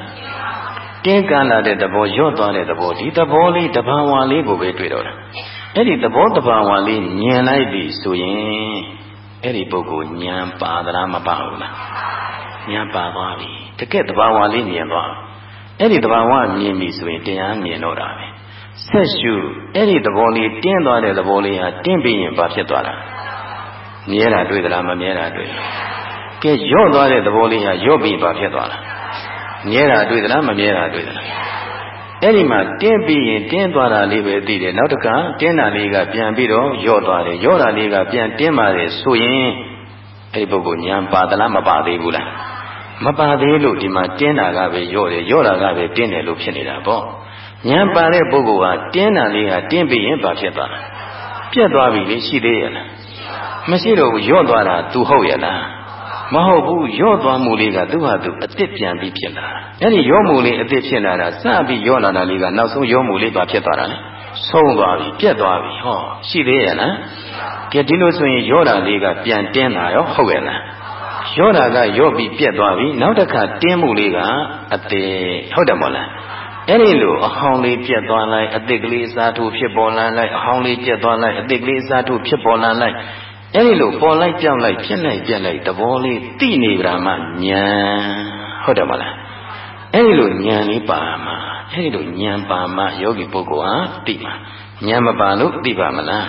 A: တင်းကန်လာတဲ့သဘောညော့သွားတဲ့သဘောဒီသဘောလေးတဘာဝလေးကိုပဲတွေ့တော့တာအဲ့ဒီသဘောတဘာဝလေးညင်လိုက်ပြီဆိုရင် အဲ့ဒီပုဂ္ဂိုလ်ဉာဏ်ပါသလားမပါဘူးလားဉာဏ်ပါသွားပြီတကယ်တဘာဝလေးမြင်သွားအဲ့ဒီတဘာဝမြင်ပြီဆိုရင်တရားမြင်တော့တာပဲဆက်ရှုအဲ့ဒီသဘောလေးတင်းသွားတဲ့သဘောလေးဟာတင်းပြီးရင်ဘာဖြစ်သွားတာမြဲတာတွေ့သလားမမြဲတာတွေ့လားကဲရော့သွားတဲ့သဘောလေးဟာရော့ပြီးပါဖြစ်သွားလားမြဲတာတွေ့သလားမမြဲတာတွေ့သလား အဲ့ဒီမှာတင်းပြီးရင်တင်းသွားတာလေးပဲသိတယ်နောက်တစ်ခါတင်းတာလေးကပြန်ပြီးတော့ရော့သွားတယ်ရော့တာလေးကပြန်တင်းပါတယ်ဆိုရင်အဲ့ဒီပုဂ္ဂိုလ်ညာပါသလားမပါသေးဘူးလားမပါသေးလို့ဒီမှာတင်းတာကပဲရော့တယ်ရော့တာကပဲတင်းတယ်လို့ဖြစ်နေတာပေါ့ညာပါတဲ့ပုဂ္ဂိုလ်ဟာတင်းတာလေးကတင်းပြီးရင်ဘာဖြစ်သွားလဲပြက်သွားပြီလေရှိသေးရဲ့လားမရှိတော့ဘူးရော့သွားတာသူဟုတ်ရဲ့လား မဟုတ်ဘူးရော့သွားမှုလေးကသူ့ဟာသူအစ်စ်ပြန်ပြီးဖြစ်လာတာအဲ့ဒီရော့မှုလေးအစ်စ်ဖြစ်လာတာစပြီးရော့လာတာလေးကနောက်ဆုံးရော့မှုလေးဘာဖြစ်သွားတာလဲဆုံးသွားပြီပြက်သွားပြီဟောရှိသေးရဲ့လားကဲဒီလိုဆိုရင်ရော့တာလေးကပြန်တင်းလာရောဟုတ်ရဲ့လားရော့တာကရော့ပြီးပြက်သွားပြီနောက်တစ်ခါတင်းမှုလေးကအသေးဟုတ်တယ်မို့လားအဲ့ဒီလိုအဟောင်းလေးပြက်သွားလိုက်အသစ်ကလေးစားထုဖြစ်ပေါ်လာလိုက်အဟောင်းလေးပြက်သွားလိုက်အသစ်ကလေးစားထုဖြစ်ပေါ်လာလိုက် အဲ့ဒီလိုပေါ်လိုက်ပြောင်းလိုက်ဖြစ်လိုက်ပြက်လိုက်သဘောလေးတိနေကြမှာဉာဏ်ဟုတ်တယ်မလားအဲ့ဒီလိုဉာဏ်လေးပါမှာအဲ့ဒီလိုဉာဏ်ပါမှာယောဂီပုဂ္ဂိုလ်ဟာတိမှာဉာဏ်မပါလို့သိပါမလား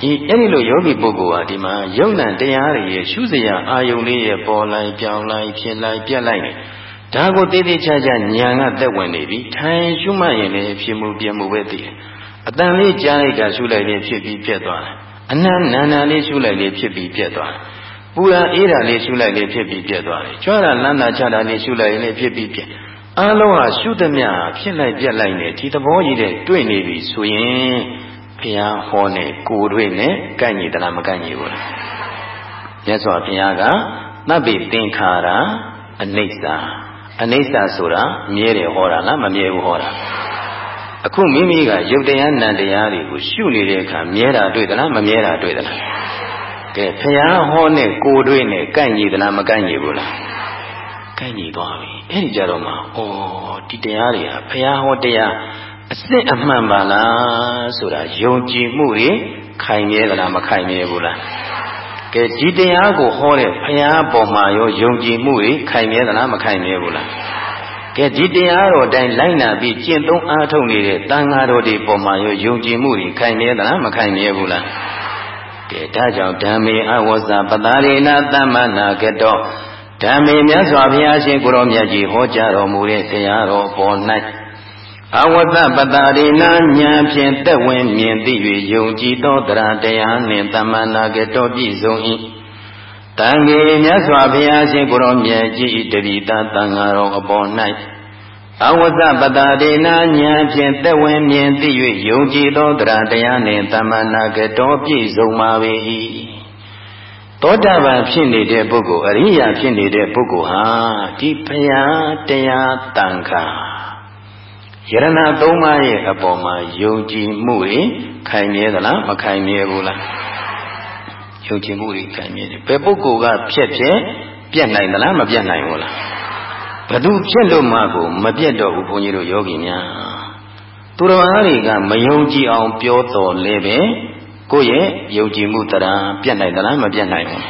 A: ဒီအဲ့ဒီလိုယောဂီပုဂ္ဂိုလ်ဟာဒီမှာယုံ nant တရားတွေရဲ့ရှုစရာအာယုန်လေးရဲ့ပေါ်လိုက်ပြောင်းလိုက်ဖြစ်လိုက်ပြက်လိုက်နေဒါကိုတည်တည်ချာချာဉာဏ်ကသက်ဝင်နေပြီထိုင်ရှုမှတ်ရင်လည်းဖြစ်မှုပြမှုပဲသိတယ်အတန်လေးကြားလိုက်တာရှုလိုက်ရင်ဖြစ်ပြီးပြက်သွားတယ် အနန္နာနာလေးရှုလိုက်လေးဖြစ်ပြီးပြက်သွားတယ်ပူရအေးတာလေးရှုလိုက်လေးဖြစ်ပြီးပြက်သွားတယ်ကြွားတာလန်းတာချတာလေးရှုလိုက်လေးဖြစ်ပြီးပြက်အလုံးဟာရှုသမျှဖြစ်လိုက်ပြက်လိုက်နေဒီသဘောကြီးတဲ့တွေ့နေပြီဆိုရင်ဘုရားဟောနေကိုယ်တွေ့နဲ့ကန့်ညီသလားမကန့်ညီဘူးလားမြတ်စွာဘုရားကသဗ္ဗေသင်္ခါရအနိစ္စအနိစ္စဆိုတာမြဲတယ်ဟောတာလားမမြဲဘူးဟောတာ အခုမိမိကယုတ်တရားနံတရားတွေကိုရှုနေတဲ့အခါမြဲတာတွေ့သလားမမြဲတာတွေ့သလားကဲဘုရားဟောနဲ့ကိုယ်တွေ့နဲ့ကန့်ညီသလားမကန့်ညီဘူးလားကန့်ညီသွားပြီအဲ့ဒီကြတော့မှဩဒီတရားတွေဟာဘုရားဟောတရားအစစ်အမှန်ပါလားဆိုတာယုံကြည်မှုတွေခိုင်မြဲသလားမခိုင်မြဲဘူးလားကဲဒီတရားကိုဟောတဲ့ဘုရားပေါ်မှာရောယုံကြည်မှုတွေခိုင်မြဲသလားမခိုင်မြဲဘူးလား ကဲဒီတရားတော်တိုင်းလိုက်နာပြီးကျင့်သုံးအားထုတ်နေတဲ့တန်ဃာတော်တွေပေါ်မှာရောယုံကြည်မှုတွေခိုင်မြဲသလားမခိုင်မြဲဘူးလားကဲဒါကြောင့်ဓမ္မေအဝဇ္ဇပတာရိနာသမ္မနာကတောဓမ္မေမြတ်စွာဘုရားရှင်ကိုရောမြတ်ကြီးဟောကြားတော်မူတဲ့တရားတော်ပေါ်၌အဝတ္တပတာရိနာဉာဏ်ဖြင့်တက်ဝင်မြင်သိ၍ယုံကြည်သောတရားတရားနှင့်သမ္မနာကတောပြည့်စုံ၏ တန်ခေမြတ်စွာဘုရားရှင်ကိုရောမြတ်ကြီးတတိတာတန်ဃာတော်အပေါ်၌အဝဇ္ဇပတာဒေနာဉာဏ်ဖြင့်သက်ဝင်မြင်သိ၍ယုံကြည်သောတရားတရားနှင့်တမနာကတော်ပြည့်စုံပါ၏သောတာပန်ဖြစ်နေတဲ့ပုဂ္ဂိုလ်အရိယာဖြစ်နေတဲ့ပုဂ္ဂိုလ်ဟာဒီဘုရားတရားတန်ခါယရဏသုံးပါးရဲ့အပေါ်မှာယုံကြည်မှုတွေခိုင်မြဲသလားမခိုင်မြဲဘူးလား ယုံကြည်မှုတွေခိုင်မြဲတယ်ဘယ်ပုဂ္ဂိုလ်ကဖြက်ဖြက်ပြက်နိုင်သလားမပြက်နိုင်ဘူးလားဘသူဖြစ်လို့မှကိုမပြက်တော့ဘူးဘုန်းကြီးတို့ယောဂီများသူတော်အားတွေကမယုံကြည်အောင်ပြောတော်လဲပဲကိုယ့်ရဲ့ယုံကြည်မှုတရားပြက်နိုင်သလားမပြက်နိုင်ဘူး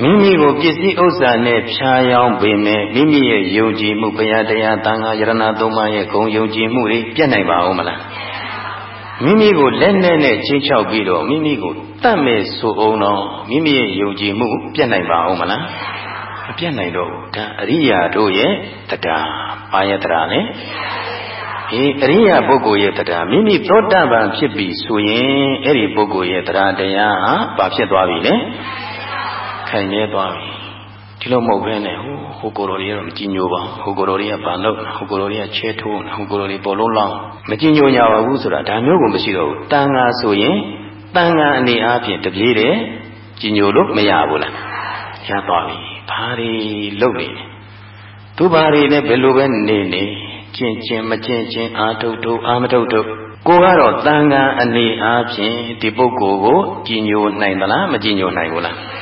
A: မိမိကိုပစ္စည်းဥစ္စာနဲ့ဖြာယောင်းပေမဲ့မိမိရဲ့ယုံကြည်မှုဘုရားတရားတန်ခါယရဏသုံးပါးရဲ့ဂုံယုံကြည်မှုတွေပြက်နိုင်ပါဦးမလား မိမိကိုလက်နဲ့နဲ့ချင်းချောက်ပြီးတော့မိမိကိုတတ်မဲ့ဆိုအောင်တော့မိမိရဲ့ယုံကြည်မှုပြတ်နိုင်ပါအောင်မလားမပြတ်နိုင်တော့ဘူးဒါအရိယာတို့ရဲ့တရားပါယတရားလေအေးအရိယာပုဂ္ဂိုလ်ရဲ့တရားမိမိသောတာပန်ဖြစ်ပြီဆိုရင်အဲ့ဒီပုဂ္ဂိုလ်ရဲ့တရားတရားဟာဘာဖြစ်သွားပြီလဲခိုင်မြဲသွားပြီ ဒီလိုမဟုတ်ဘဲနဲ့ဟိုဟိုကိုယ်တော်တွေကတော့မကြည်ညိုပါဟိုကိုယ်တော်တွေကဘာလို့ဟိုကိုယ်တော်တွေကချဲထိုးဟိုကိုယ်တော်တွေပေါ်လုံးလောင်းမကြည်ညိုကြပါဘူးဆိုတာဒါမျိုးကိုမရှိတော့ဘူးတန်ဃာဆိုရင်တန်ဃာအနေအားဖြင့်တပြေးတယ်ကြည်ညိုလို့မရဘူးလားရသွားပြီဘာတွေလုပ်နေလဲသူဘာတွေနဲ့ဘယ်လိုပဲနေနေကျင့်ကျင့်မကျင့်ကျင့်အာထုတ်ထုတ်အာမထုတ်ထုတ်ကိုကတော့တန်ဃာအနေအားဖြင့်ဒီပုဂ္ဂိုလ်ကိုကြည်ညိုနိုင်သလားမကြည်ညိုနိုင်ဘူးလားဒါ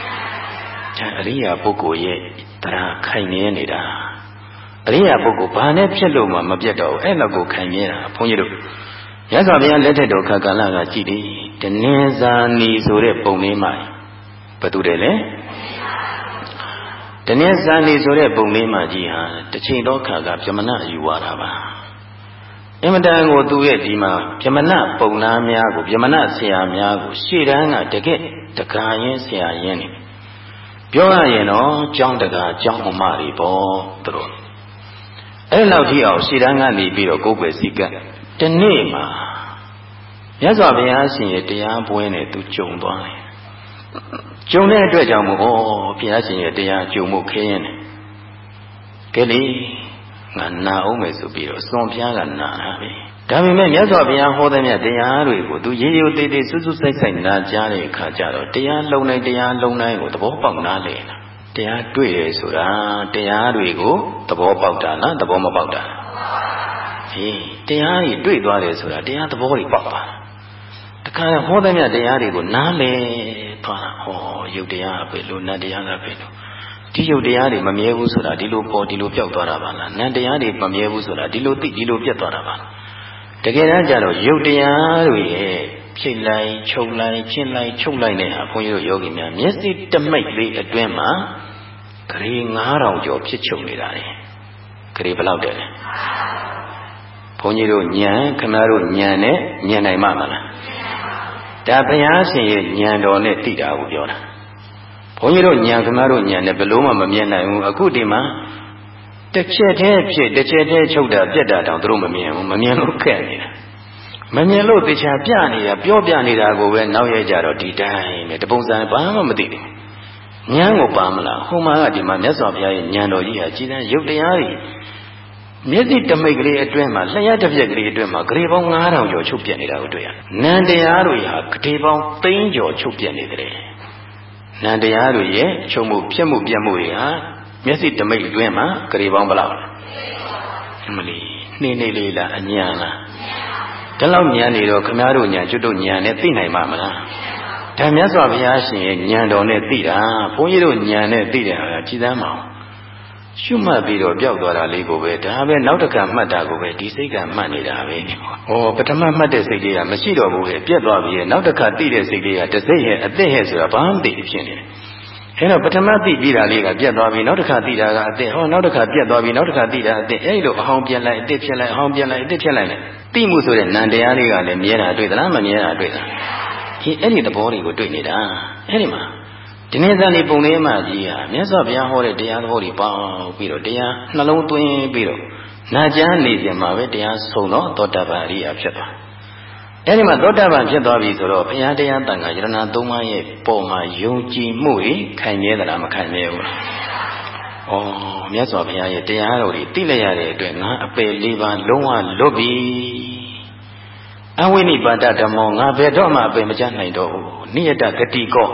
A: အရိယာပုဂ္ဂိုလ်ရဲ့တရားခိုင်နေနေတာအရိယာပုဂ္ဂိုလ်ဘာနဲ့ဖြစ်လို့မှမပြတ်တော့ဘူးအဲ့လောက်ကိုခိုင်နေတာဘုန်းကြီးတို့ရသော်ဘုရားလက်ထက်တော်ခါကာလကကြည်တယ်တနင်္ဇာနီဆိုတဲ့ပုံလေးမှဘယ်သူတယ်လဲတနင်္ဇာနီဆိုတဲ့ပုံလေးမှကြီးဟာတစ်ချိန်တော့ခါကပြမနာယူရတာပါအမတန်ကိုသူရဲ့ဒီမှာပြမနာပုံနာများကိုပြမနာဆရာများကိုရှေ့တန်းကတကက်တကာရင်ဆရာရင်နေ ပြောရရင်တော့ကြောင်းတကာကြောင်းမမတွေပေါ့သူတို့အဲ့လောက်ထိအောင်ရှေ့တန်းကနေပြီးတော့ကိုယ်ွယ်စည်းကပ်တနေ့မှာမြတ်စွာဘုရားရှင်ရဲ့တရားပွဲနဲ့သူကြုံသွားတယ်ကြုံတဲ့အတွက်ကြောင့်မို့ဩဘုရားရှင်ရဲ့တရားကြုံမှုခင်းရင်ကဲလေငါနာအောင်မယ်ဆိုပြီးတော့စွန်ဘုရားကနာတာပဲ ဒါပေမဲ့မြတ်စွာဘုရားဟောတဲ့မြတ်တရားတွေကိုသူရေရိုသေးသေးစွတ်စွတ်ဆိုင်ဆိုင်နာကြားတဲ့အခါကျတော့တရားလုံးတိုင်းတရားလုံးတိုင်းကိုသဘောပေါက်နားလည်တာတရားတွေ့တယ်ဆိုတာတရားတွေကိုသဘောပေါက်တာလားသဘောမပေါက်တာဟေးတရားကြီးတွေ့သွားတယ်ဆိုတာတရားသဘောကြီးပေါက်ပါတခါဟောတဲ့မြတ်တရားတွေကိုနားလည်သွားတာဟောယုတ်တရားပဲလို့နတ်တရားကပဲလို့ဒီယုတ်တရားတွေမမြဲဘူးဆိုတာဒီလိုပေါ်ဒီလိုပြောက်သွားတာပါလားနတ်တရားတွေမမြဲဘူးဆိုတာဒီလိုသိဒီလိုပြတ်သွားတာပါလား တကယ်တမ်းကျတော့ယုတ်တရားတွေရဲ့ဖြစ်လိုက်ချုပ်လိုက်ချင်းလိုက်ချုပ်လိုက်တဲ့ဟာဘုန်းကြီးတို့ယောဂီများမျက်စိတမိတ်လေးအတွင်းမှာဂရေ9000ကျော်ဖြစ်ချုပ်နေတာလေဂရေဘယ်လောက်တဲ့လဲဘုန်းကြီးတို့ညံခမတို့ညံနဲ့ညံနိုင်မှာမလားဒါဘုရားရှင်ရဲ့ညံတော်နဲ့တိတာကိုပြောတာဘုန်းကြီးတို့ညံခမတို့ညံနဲ့ဘယ်လို့မှမမြင်နိုင်ဘူးအခုဒီမှာ တစ်ချက်တည်းဖြစ်တစ်ချက်တည်းချုပ်တာပြက်တာတောင်သူတို့မမြင်ဘူးမမြင်လို့ခက်နေတာမမြင်လို့တေချာပြနေတာပြောပြနေတာကိုပဲနောက်ရကြတော့ဒီတိုင်းနဲ့တပုံစံဘာမှမသိဘူးဉာဏ်ကိုပါမလားဟိုမှာကဒီမှာမြတ်စွာဘုရားရဲ့ဉာဏ်တော်ကြီးဟာကြည်တန်းရုပ်တရားကြီးမျက်စိတမိတ်ကလေးအတွင်းမှာလျှက်တစ်ပြက်ကလေးအတွင်းမှာဂရေပေါင်း9000ကျော်ချုပ်ပြက်နေတာကိုတွေ့ရနန္တရားတွေဟာဂရေပေါင်းသိန်းကျော်ချုပ်ပြက်နေတယ်နန္တရားတွေရဲ့ချုပ်မှုဖြစ်မှုပြက်မှုတွေဟာ မျက်စိတမိတ်အတွင်းမှာဂရေပေါင်းဘယ်လောက်လဲအမလီနှင်းနေလေးလားအညာလားဒီလောက်ညံနေတော့ခမားတို့ညာကျွတ်တို့ညာနဲ့သိနိုင်မှာမလားဒါမြတ်စွာဘုရားရှင်ရဲ့ဉာဏ်တော်နဲ့သိတာဘုန်းကြီးတို့ဉာဏ်နဲ့သိတဲ့ဟာကကြည်သမ်းမအောင်ရှုမှတ်ပြီးတော့ပျောက်သွားတာလေးကိုပဲဒါပဲနောက်တစ်ခါမှတ်တာကိုပဲဒီစိတ်ကမှတ်နေတာပဲ။ဩပထမမှတ်တဲ့စိတ်လေးကမရှိတော့ဘူးလေပြက်သွားပြီရဲ့နောက်တစ်ခါသိတဲ့စိတ်လေးကတစ်စိတ်ရဲ့အသက်ရဲ့ဆိုတာဘာမှမသိဖြစ်နေတယ်။ အဲတော့ပထမသိပြီးတာလေးကပြက်သွားပြီနောက်တစ်ခါသိတာကအသက်ဟောနောက်တစ်ခါပြက်သွားပြီနောက်တစ်ခါသိတာအသက်အဲဒီလိုအဟောင်းပြက်လိုက်အသက်ဖြစ်လိုက်အဟောင်းပြက်လိုက်အသက်ဖြစ်လိုက်သိမှုဆိုတဲ့နံတရားလေးကလည်းမြဲတာတွေ့သလားမမြဲတာတွေ့သလား။ဒီအဲ့ဒီသဘောတွေကိုတွေ့နေတာအဲ့ဒီမှာဒီနေ့ဇန်ဒီပုံလေးမှကြီးဟာမြတ်စွာဘုရားဟောတဲ့တရားသဘောတွေပေါင်းပြီးတော့တရားနှလုံးသွင်းပြီးတော့နာကြားနေစဉ်မှာပဲတရားဆုံးတော့သောတာပန်အရိယာဖြစ်သွား အဲဒီမှာသောတာပန်ဖြစ်သွားပြီဆိုတော့ဘုရားတရားတန်ခါယရဏသုံးပါးရဲ့ပုံမှာယုံကြည်မှုတွေခိုင်မြဲသလားမခိုင်မြဲဘူးလား။ဩမြတ်စွာဘုရားရဲ့တရားတော်တွေသိလိုက်ရတဲ့အတွက်ငါအပယ်လေးပါးလုံးဝလွတ်ပြီ။အဝိနိပါဒဓမ္မောငါဘယ်တော့မှအပယ်မကျနိုင်တော့ဘူး။နိယတဂတိကော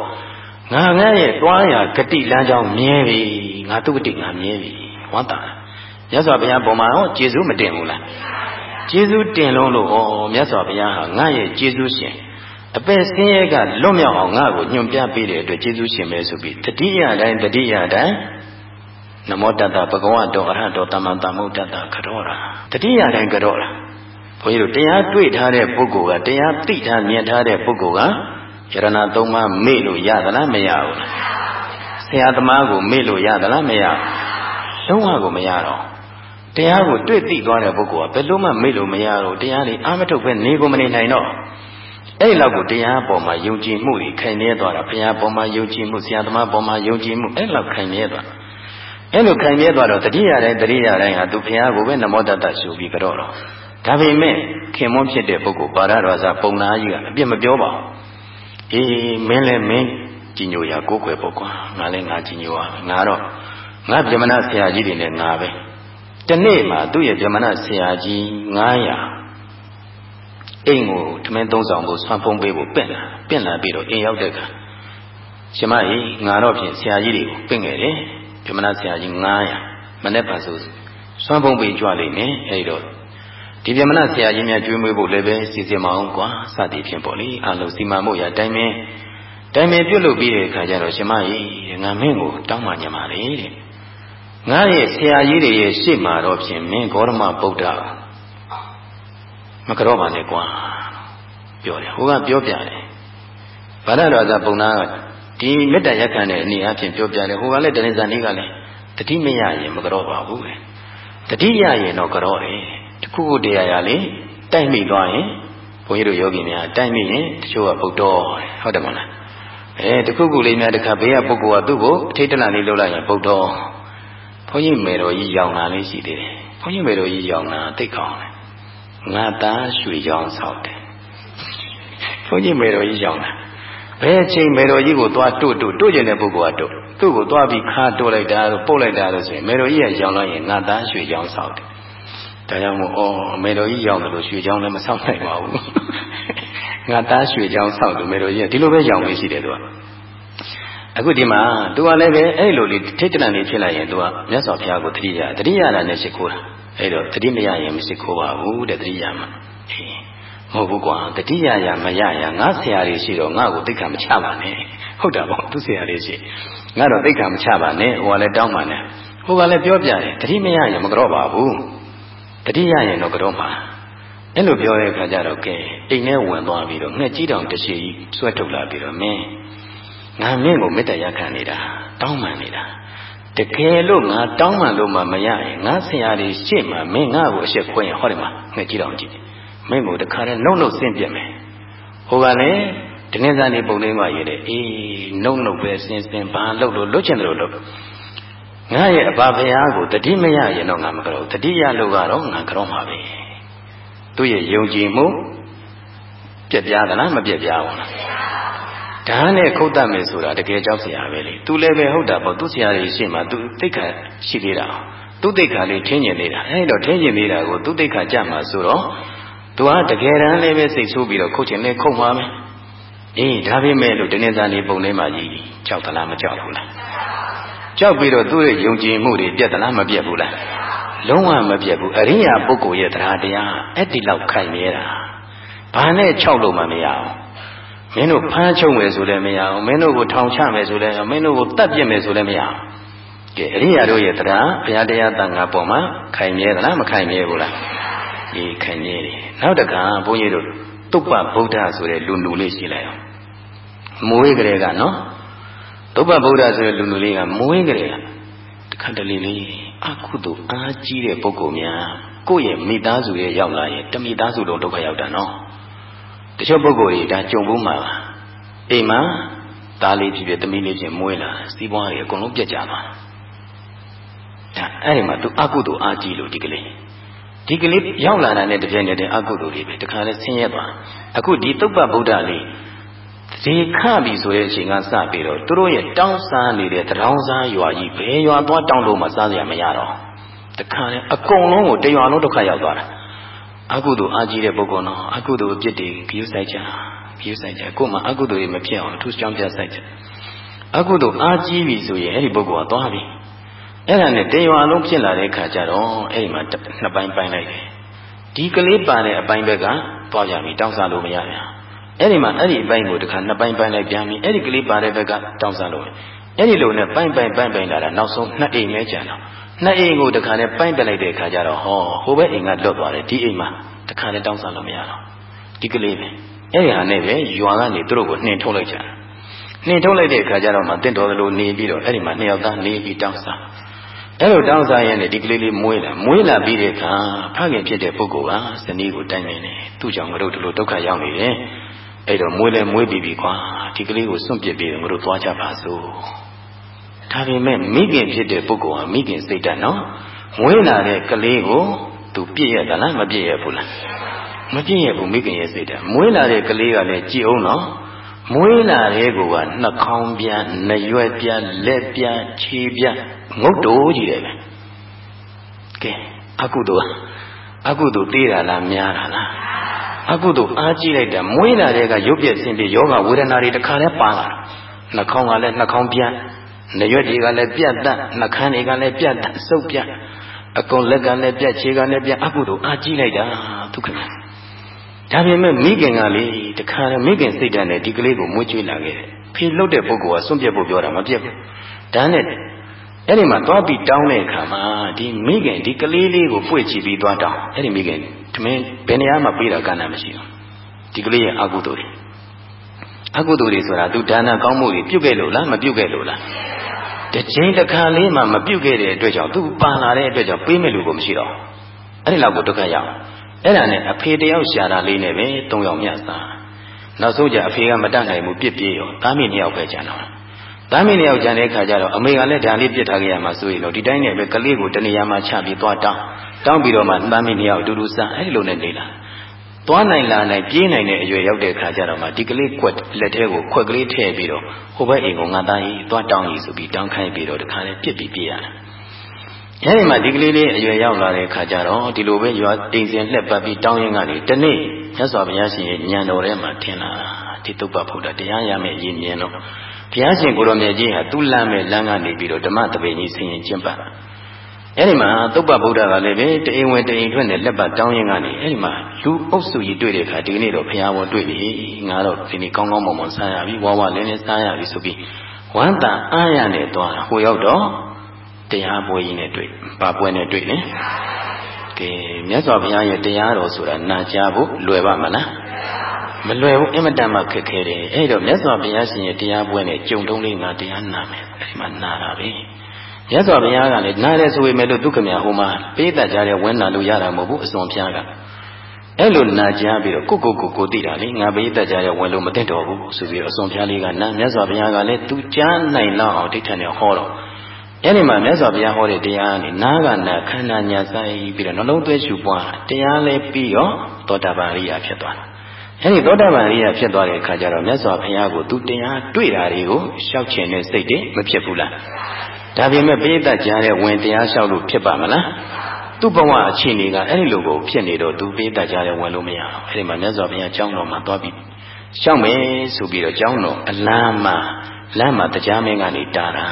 A: ငါငါရဲ့သွားရဂတိလမ်းကြောင်းမြဲပြီငါသူ့ဂတိငါမြဲပြီဝမ်းသာမြတ်စွာဘုရားပုံမှာဟောကျေးဇူးမတင်ဘူးလား ကျေးဇူးတင်လုံးလို့ဩမြတ်စွာဘုရားဟာငါရဲ့ကျေးဇူးရှင်အပယ်ဆင်းရဲကလွတ်မြောက်အောင်ငါ့ကိုညွှန်ပြပေးတဲ့အတွက်ကျေးဇူးရှင်ပဲဆိုပြီးတတိယတိုင်းတတိယတိုင်းနမောတတ္တဘဂဝတောအရဟတောတမန်တမုဒ္ဒတခရောတာတတိယတိုင်းခရောတာဘုန်းကြီးတို့တရားတွေ့ထားတဲ့ပုဂ္ဂိုလ်ကတရားသိထားမြင်ထားတဲ့ပုဂ္ဂိုလ်ကယရဏသုံးပါးမေ့လို့ရသလားမရဘူးလားဆရာသမားကိုမေ့လို့ရသလားမရဘူးလုံးဝကိုမရတော့ တရားကိုတွေ့သိသွားတဲ့ပုဂ္ဂိုလ်ကဘယ်လို့မှမေ့လို့မရတော့တရားတွေအာမထုတ်ပဲနေကိုမနေနိုင်တော့အဲ့လောက်ကိုတရားပေါ်မှာယုံကြည်မှုတွေခိုင်နေသွားတာဘုရားပေါ်မှာယုံကြည်မှုဆရာသမားပေါ်မှာယုံကြည်မှုအဲ့လောက်ခိုင်နေသွားအဲ့လိုခိုင်နေသွားတော့တတိယတိုင်းတတိယတိုင်းဟာသူဘုရားကိုပဲနမောတတ္တရှုပြီးကြတော့တော့ဒါပေမဲ့ခင်မွန်းဖြစ်တဲ့ပုဂ္ဂိုလ်ပါရတော်စာပုံနာကြီးကအပြစ်မပြောပါဘူးအေးမင်းလည်းမင်းကြီးညိုရကိုယ်ွယ်ပေါ့ကွာငါလည်းငါကြီးညိုရငါတော့ငါဗြဟ္မဏဆရာကြီးတွေနဲ့ငါပဲ တနေ့မှသူ့ရဲ့ဗြဟ္မဏဆရာကြီး900အိမ်ကိုထမင်းသုံးဆောင်ဖို့ဆွမ်းဖုံးပေးဖို့ပင့်လာပင့်လာပြီးတော့အိမ်ရောက်တဲ့အခါရှင်မကြီးငါတော့ဖြင့်ဆရာကြီးတွေကိုပင့်ခဲ့တယ်ဗြဟ္မဏဆရာကြီး900မနေ့ပါဆိုဆွမ်းဖုံးပေးကြွလိမ့်မယ်အဲဒီတော့ဒီပြမနာဆရာကြီးများကျွေးမွေးဖို့လည်းပဲစီစဉ်မအောင်ကွာစသည်ဖြင့်ပေါ့လေအလုံးစီမံမှုရတိုင်းပင်တိုင်းပင်ပြုတ်လုပ်ပြီးတဲ့အခါကျတော့ရှင်မကြီးငါမင်းကိုတောင်းပါညမှာလေတဲ့ ငါရဲ့ဆရာကြီးတွေရဲ့ရှေ့မှာတော့ဖြင့်မင်းဂေါရမဗုဒ္ဓမကြောပါနဲ့ကွာပြောတယ်ဟိုကပြောပြတယ်ဗာဒတော်သာပုံနာကဒီမေတ္တာရက်ခံတဲ့အနေအချင်းပြောပြတယ်ဟိုကလည်းတဏှဇာနီးကလည်းတတိမရရင်မကြောပါဘူးတတိရရင်တော့ကြောတယ်တခုခုတရားရလေတိုက်မိသွားရင်ဘုန်းကြီးတို့ယောဂီများတိုက်မိရင်တချို့ကဗုဒ္ဓဟုတ်တယ်မလားအဲတခုခုလေးများတခါဘေးကပုဂ္ဂိုလ်ကသူ့ကိုအထိတ်တလန့်လေးလှုပ်လိုက်ရင်ဗုဒ္ဓ ဘုန်းကြီးမေတော်ကြီးရောင်လာလေးရှိသေးတယ်ဘုန်းကြီးမေတော်ကြီးရောင်လာသိကောင်းတယ်ငါသားရွှေချောင်းဆောက်တယ်ဘုန်းကြီးမေတော်ကြီးရောင်လာဘယ်အချိန်မေတော်ကြီးကိုသွားတို့တို့တို့ကျင်တဲ့ပုဂ္ဂိုလ်ကတို့သူ့ကိုသွားပြီးခါတို့လိုက်တာတို့ပုတ်လိုက်တာလို့ဆိုရင်မေတော်ကြီးကရောင်လိုက်ရင်ငါသားရွှေချောင်းဆောက်တယ်ဒါကြောင့်မို့အော်မေတော်ကြီးရောင်တယ်လို့ရွှေချောင်းလည်းမဆောက်နိုင်ပါဘူးငါသားရွှေချောင်းဆောက်တယ်မေတော်ကြီးကဒီလိုပဲရောင်လေးရှိတယ်သူက အခုဒီမှာသူကလည်းပဲအဲ့လိုလေးထိတ်တလန့်လေးဖြစ်လိုက်ရင်သူကမြတ်စွာဘုရားကိုတတိယတတိယတာနဲ့ရှိခိုးတာအဲ့တော့တတိမရရင်မရှိခိုးပါဘူးတဲ့တတိယမှာအေးမဟုတ်ဘူးကွာတတိယရမရရငါဆရာလေးရှိတော့ငါ့ကိုသိက္ခာမချပါနဲ့ဟုတ်တာပေါ့သူဆရာလေးရှိငါတော့သိက္ခာမချပါနဲ့ဟိုကလည်းတောင်းပါနဲ့ဟိုကလည်းပြောပြတယ်တတိမရရင်မကြောပါဘူးတတိယရင်တော့ကြောမှာအဲ့လိုပြောတဲ့အခါကျတော့ကဲအိမ်ထဲဝင်သွားပြီးတော့ငှက်ကြီးတောင်တရှိကြီးဆွဲထုတ်လာပြီးတော့မင်း ငါမင်းကိုမေတ္တာရခံနေတာတောင်းပန်နေတာတကယ်လို့ငါတောင်းပန်လို့မှမရရင်ငါဆရာကြီးရှေ့မှာမင်းငါ့ကိုအဆက်ခွဲရင်ဟောတယ်မှာငှက်ကြီးတောင်ကြည့်မင်းကိုတခါတည်းနှုတ်နှုတ်ဆင်းပြမယ်ဟိုကလည်းတနင်္လာနေ့ပုံလေးမှရေးတယ်အေးနှုတ်နှုတ်ပဲဆင်းဆင်းဘာလို့လို့လွတ်ချင်တယ်လို့လို့ငါရဲ့အဘဘုရားကိုတတိမရရင်တော့ငါမကြောက်တတိယလို့ကတော့ငါကြောက်မှာပဲသူ့ရဲ့ယုံကြည်မှုပြက်ပြားသလားမပြက်ပြားဘူးလား ဒါနဲ့ခုတ်တတ်မယ်ဆိုတာတကယ်ကြောက်စရာပဲလေသူလည်းပဲဟုတ်တာပေါ့သူဆရာကြီးရှေ့မှာသူသိက္ခာရှိသေးတာသူသိက္ခာလေးထင်းကျင်နေတာအဲဒါထင်းကျင်နေတာကိုသူသိက္ခာကြမှာဆိုတော့သူကတကယ်တမ်းလည်းပဲစိတ်ဆိုးပြီးတော့ခုတ်ချင်လဲခုတ်မှာပဲအေးဒါပေမဲ့လို့တနေ့သားနေပုံလေးမှာကြီးကြောက်သလားမကြောက်ဘူးလားကြောက်ပြီးတော့သူ့ရဲ့ယုံကြည်မှုတွေပြတ်သလားမပြတ်ဘူးလားလုံးဝမပြတ်ဘူးအရိယာပုဂ္ဂိုလ်ရဲ့တရားတရားအဲ့ဒီလောက်ခိုင်မြဲတာဘာနဲ့ခြောက်လို့မှမရအောင် မင်းတို့ဖမ်းချုပ်မယ်ဆိုလည်းမရအောင်မင်းတို့ကိုထောင်ချမယ်ဆိုလည်းမင်းတို့ကိုတတ်ပြစ်မယ်ဆိုလည်းမရအောင်ကဲအရိယာတို့ရဲ့တရားဘုရားတရားတန်ခါပေါ်မှာခိုင်မြဲသလားမခိုင်မြဲဘူးလားအေးခိုင်မြဲတယ်နောက်တခါဘုန်းကြီးတို့တုပ္ပဗုဒ္ဓဆိုတဲ့လူလူလေးရှိလိုက်အောင်မွေးကလေးကနော်တုပ္ပဗုဒ္ဓဆိုတဲ့လူလူလေးကမွေးကလေးကတခါတလေလေးအကုသို့အားကြီးတဲ့ပုဂ္ဂိုလ်များကိုယ့်ရဲ့မိသားစုရဲ့ရောက်လာရင်တမိသားစုလုံးဒုက္ခရောက်တာနော် တချို့ပုဂ္ဂိုလ်တွေဒါကြုံဘူးမှာအိမ်မှာသားလေးဖြစ်ဖြစ်သမီးလေးဖြစ်မွေးလာစီးပွားတွေအကုန်လုံးပြတ်ကြသွားဒါအဲ့ဒီမှာသူအကုသို့အားကြီးလို့ဒီကလေးဒီကလေးရောက်လာတာနဲ့တပြိုင်တည်းအကုသိုလ်တွေပဲတခါလဲဆင်းရဲသွားအခုဒီသုပ္ပဗုဒ္ဓလေးဒီခပြီဆိုတဲ့အချိန်ကစပြီးတော့သူတို့ရဲ့တောင်းစားနေတဲ့တရောင်းစားရွာကြီးဘယ်ရွာသွားတောင်းလို့မှစားစရာမရတော့တခါလဲအကုန်လုံးကိုတရွာလုံးဒုက္ခရောက်သွားတာ အကုသိုလ်အားကြီးတဲ့ပုဂ္ဂိုလ်တော့အကုသိုလ်အပြစ်တွေဂရုစိုက်ကြဂရုစိုက်ကြကို့မှာအကုသိုလ်တွေမဖြစ်အောင်အထူးကြောင်းပြစိုက်ကြအကုသိုလ်အားကြီးပြီဆိုရင်အဲ့ဒီပုဂ္ဂိုလ်ကသွားပြီအဲ့ဒါနဲ့တရွာလုံးဖြစ်လာတဲ့ခါကျတော့အဲ့ဒီမှာနှစ်ပိုင်းပိုင်းလိုက်တယ်ဒီကလေးပါတဲ့အပိုင်းဘက်ကသွားကြပြီတောင်းစားလို့မရပြန်အဲ့ဒီမှာအဲ့ဒီအပိုင်းကိုတခါနှစ်ပိုင်းပိုင်းလိုက်ပြန်ပြီအဲ့ဒီကလေးပါတဲ့ဘက်ကတောင်းစားလို့အဲ့ဒီလိုနဲ့ပိုင်းပိုင်းပိုင်းပိုင်းလာတာနောက်ဆုံးနှစ်အိမ်ပဲကျန်တော့ နှစ်အိမ်ကိုတခါနဲ့ပိုင်းပြလိုက်တဲ့အခါကျတော့ဟောဟိုဘက်အိမ်ကလွတ်သွားတယ်ဒီအိမ်မှာတခါနဲ့တောင်းစားလို့မရတော့ဒီကလေးပဲအဲ့ဒီဟာနဲ့ပဲရွာကနေသူတို့ကိုနှင်ထုတ်လိုက်ကြတယ်နှင်ထုတ်လိုက်တဲ့အခါကျတော့မှတင့်တော်သလိုနေပြီးတော့အဲ့ဒီမှာနှစ်ယောက်သားနေပြီးတောင်းစားအဲ့လိုတောင်းစားရင်ဒီကလေးလေးမွေးလာမွေးလာပြီးတဲ့အခါဖခင်ဖြစ်တဲ့ပုဂ္ဂိုလ်ကဇနီးကိုတိုင်နေတယ်သူ့ကြောင့်ငါတို့ဒီလိုဒုက္ခရောက်နေတယ်အဲ့တော့မွေးလဲမွေးပြီးပြီကွာဒီကလေးကိုစွန့်ပစ်ပြီးငါတို့သွားကြပါစို့ ဒါပေမဲ့မိခင်ဖြစ်တဲ့ပုဂ္ဂိုလ်ဟာမိခင်စိတ်ဓာတ်နော်မွေးလာတဲ့ကလေးကိုသူပြည့်ရသလားမပြည့်ရဘူးလားမပြည့်ရဘူးမိခင်ရဲ့စိတ်ဓာတ်မွေးလာတဲ့ကလေးကလည်းကြည်အောင်နော်မွေးလာတဲ့ကိုကနှာခေါင်းပြန်နှရွက်ပြန်လက်ပြန်ခြေပြန်ငုတ်တိုးကြီးတယ်ပဲကဲအကုသိုလ်အကုသိုလ်သေးတာလားများတာလားအကုသိုလ်အားကြီးလိုက်တာမွေးလာတဲ့ကရုပ်ပြည့်စင်ပြယောဂဝေဒနာတွေတခါလဲပါလာနှာခေါင်းကလည်းနှာခေါင်းပြန် နှရွက်တွေကလည်းပြတ်တတ်နှခမ်းတွေကလည်းပြတ်တတ်စုပ်ပြတ်အကုန်လက်ကလည်းပြတ်ခြေကလည်းပြတ်အကုသိုလ်အားကြီးလိုက်တာဒုက္ခဒါပေမဲ့မိခင်ကလေတခါမိခင်စိတ်ဓာတ်နဲ့ဒီကလေးကိုမွေးကြွေးလာခဲ့တယ်ဖေလှုပ်တဲ့ပုဂ္ဂိုလ်ကစွန့်ပြတ်ဖို့ပြောတာမပြတ်ဘူးဒါနဲ့အဲ့ဒီမှာသွားပြီးတောင်းတဲ့အခါမှာဒီမိခင်ဒီကလေးလေးကိုပွေ့ချပြီးသွားတောင်းအဲ့ဒီမိခင်တမင်းဘယ်နေရာမှာပြေးတာကဏ္ဍမရှိဘူးဒီကလေးရဲ့အကုသိုလ်တွေအကုသိုလ်တွေဆိုတာသူဒါနကောင်းမှုတွေပြုတ်ခဲ့လို့လားမပြုတ်ခဲ့လို့လား တစ်ချိန်တစ်ခါလေးမှမပြုတ်ခဲ့တဲ့အတွက်ကြောင့်သူပါလာတဲ့အတွက်ကြောင့်ပေးမဲ့လူကိုမရှိတော့အဲ့ဒီလောက်ကိုဒုက္ခရောက်အဲ့ဒါနဲ့အဖေတယောက်ရှာတာလေးနဲ့ပဲ၃ယောက်မြတ်စားနောက်ဆုံးကြအဖေကမတတ်နိုင်ဘူးပြစ်ပြေးရောသားမိနှစ်ယောက်ပဲကျန်တော့သားမိနှစ်ယောက်ကျန်တဲ့ခါကျတော့အမေကလည်းဒါလေးပြစ်ထားခဲ့ရမှာဆိုရင်တော့ဒီတိုင်းနဲ့ပဲကလေးကိုတနေရာမှာချပြီးသွားတောင်းတောင်းပြီးတော့မှသားမိနှစ်ယောက်အတူတူစားအဲ့ဒီလိုနဲ့နေလာ သွားနိုင်လာနိုင်ပြေးနိုင်တဲ့အရွယ်ရောက်တဲ့ခါကျတော့မှဒီကလေးကွက်လက်ထဲကိုခွက်ကလေးထည့်ပြီးတော့ဟိုဘက်အိမ်ကိုငါသားကြီးသွားတောင်းကြီးဆိုပြီးတောင်းခိုင်းပြီးတော့တခါလေးပြစ်ပြီးပြေးရတယ်အဲဒီမှာဒီကလေးလေးအရွယ်ရောက်လာတဲ့ခါကျတော့ဒီလိုပဲရွာတိမ်စင်လှက်ပတ်ပြီးတောင်းရင်ကနေတနေ့မြတ်စွာဘုရားရှင်ရဲ့ဉာဏ်တော်ထဲမှာထင်လာဒီတုပ္ပဗုဒ္ဓတရားရမယ်ရည်မြင်တော့ဘုရားရှင်ကိုရောမြတ်ကြီးဟာသူ့လမ်းမဲ့လမ်းကနေပြီးတော့ဓမ္မတပည့်ကြီးဆင်ရင်ကျင့်ပတ် အဲဒီမှာသုပ္ပဗုဒ္ဓကလည်းပဲတအိမ်ဝင်တအိမ်ထွက်နဲ့လက်ပတ်တောင်းရင်ကနေအဲဒီမှာလူအုပ်စုကြီးတွေ့တဲ့အခါဒီနေ့တော့ဘုရားဝန်တွေ့ပြီငါတော့ဒီနေ့ကောင်းကောင်းမွန်မွန်စားရပြီဝါဝလင်းလင်းစားရပြီဆိုပြီးဝမ်းသာအားရနဲ့သွားဟိုရောက်တော့တရားပွဲကြီးနဲ့တွေ့ဘာပွဲနဲ့တွေ့လဲကဲမြတ်စွာဘုရားရဲ့တရားတော်ဆိုတာနာကြားဖို့လွယ်ပါမလားမလွယ်ဘူးအင်မတန်မှခက်ခဲတယ်အဲ့တော့မြတ်စွာဘုရားရှင်ရဲ့တရားပွဲနဲ့ကြုံတုံးလေးငါတရားနာမယ်အဲ့ဒီမှာနာတာပဲ မြတ်စွာဘုရားကလည်းနားတယ်ဆိုပေမဲ့လို့ဒုက္ခမြဟိုမှာပေးတတ်ကြတဲ့ဝန်းနာလို့ရတာမဟုတ်ဘူးအစွန်ဖျားကအဲ့လိုနာကြားပြီးတော့ကိုကိုကိုကိုသိတာလေငါပေးတတ်ကြတဲ့ဝင်လို့မသိတော့ဘူးဆိုပြီးတော့အစွန်ဖျားလေးကနာမြတ်စွာဘုရားကလည်းသူကြားနိုင်လောက်အောင်ဒိဋ္ဌာနဲ့ဟောတော့အဲ့ဒီမှာမြတ်စွာဘုရားဟောတဲ့တရားကနေနားကနာခန္ဓာညာဆိုင်ပြီးတော့နှလုံးသွင်းရှုပွားတရားလည်းပြီးရောသောတာပန်ရိယာဖြစ်သွားတာ အဲ့ဒီသောတာပန်ရိယာဖြစ်သွားတဲ့အခါကျတော့မြတ်စွာဘုရားကိုသူတရားတွေ့တာတွေကိုရှောက်ချင်တဲ့စိတ်တွေမဖြစ်ဘူးလားဒါပေမဲ့ပိဋကကြားတဲ့ဝင်တရားလျှောက်လို့ဖြစ်ပါမလားသူ့ဘဝအခြေအနေကအဲ့ဒီလိုကိုဖြစ်နေတော့သူပိဋကကြားတဲ့ဝင်လို့မရအောင်အဲ့ဒီမှာမြတ်စွာဘုရားကျောင်းတော်မှာသွားပြီးရှောက်မယ်ဆိုပြီးတော့ကျောင်းတော်အလမ်းမှာလမ်းမှာတရားမင်းကနေတာတာ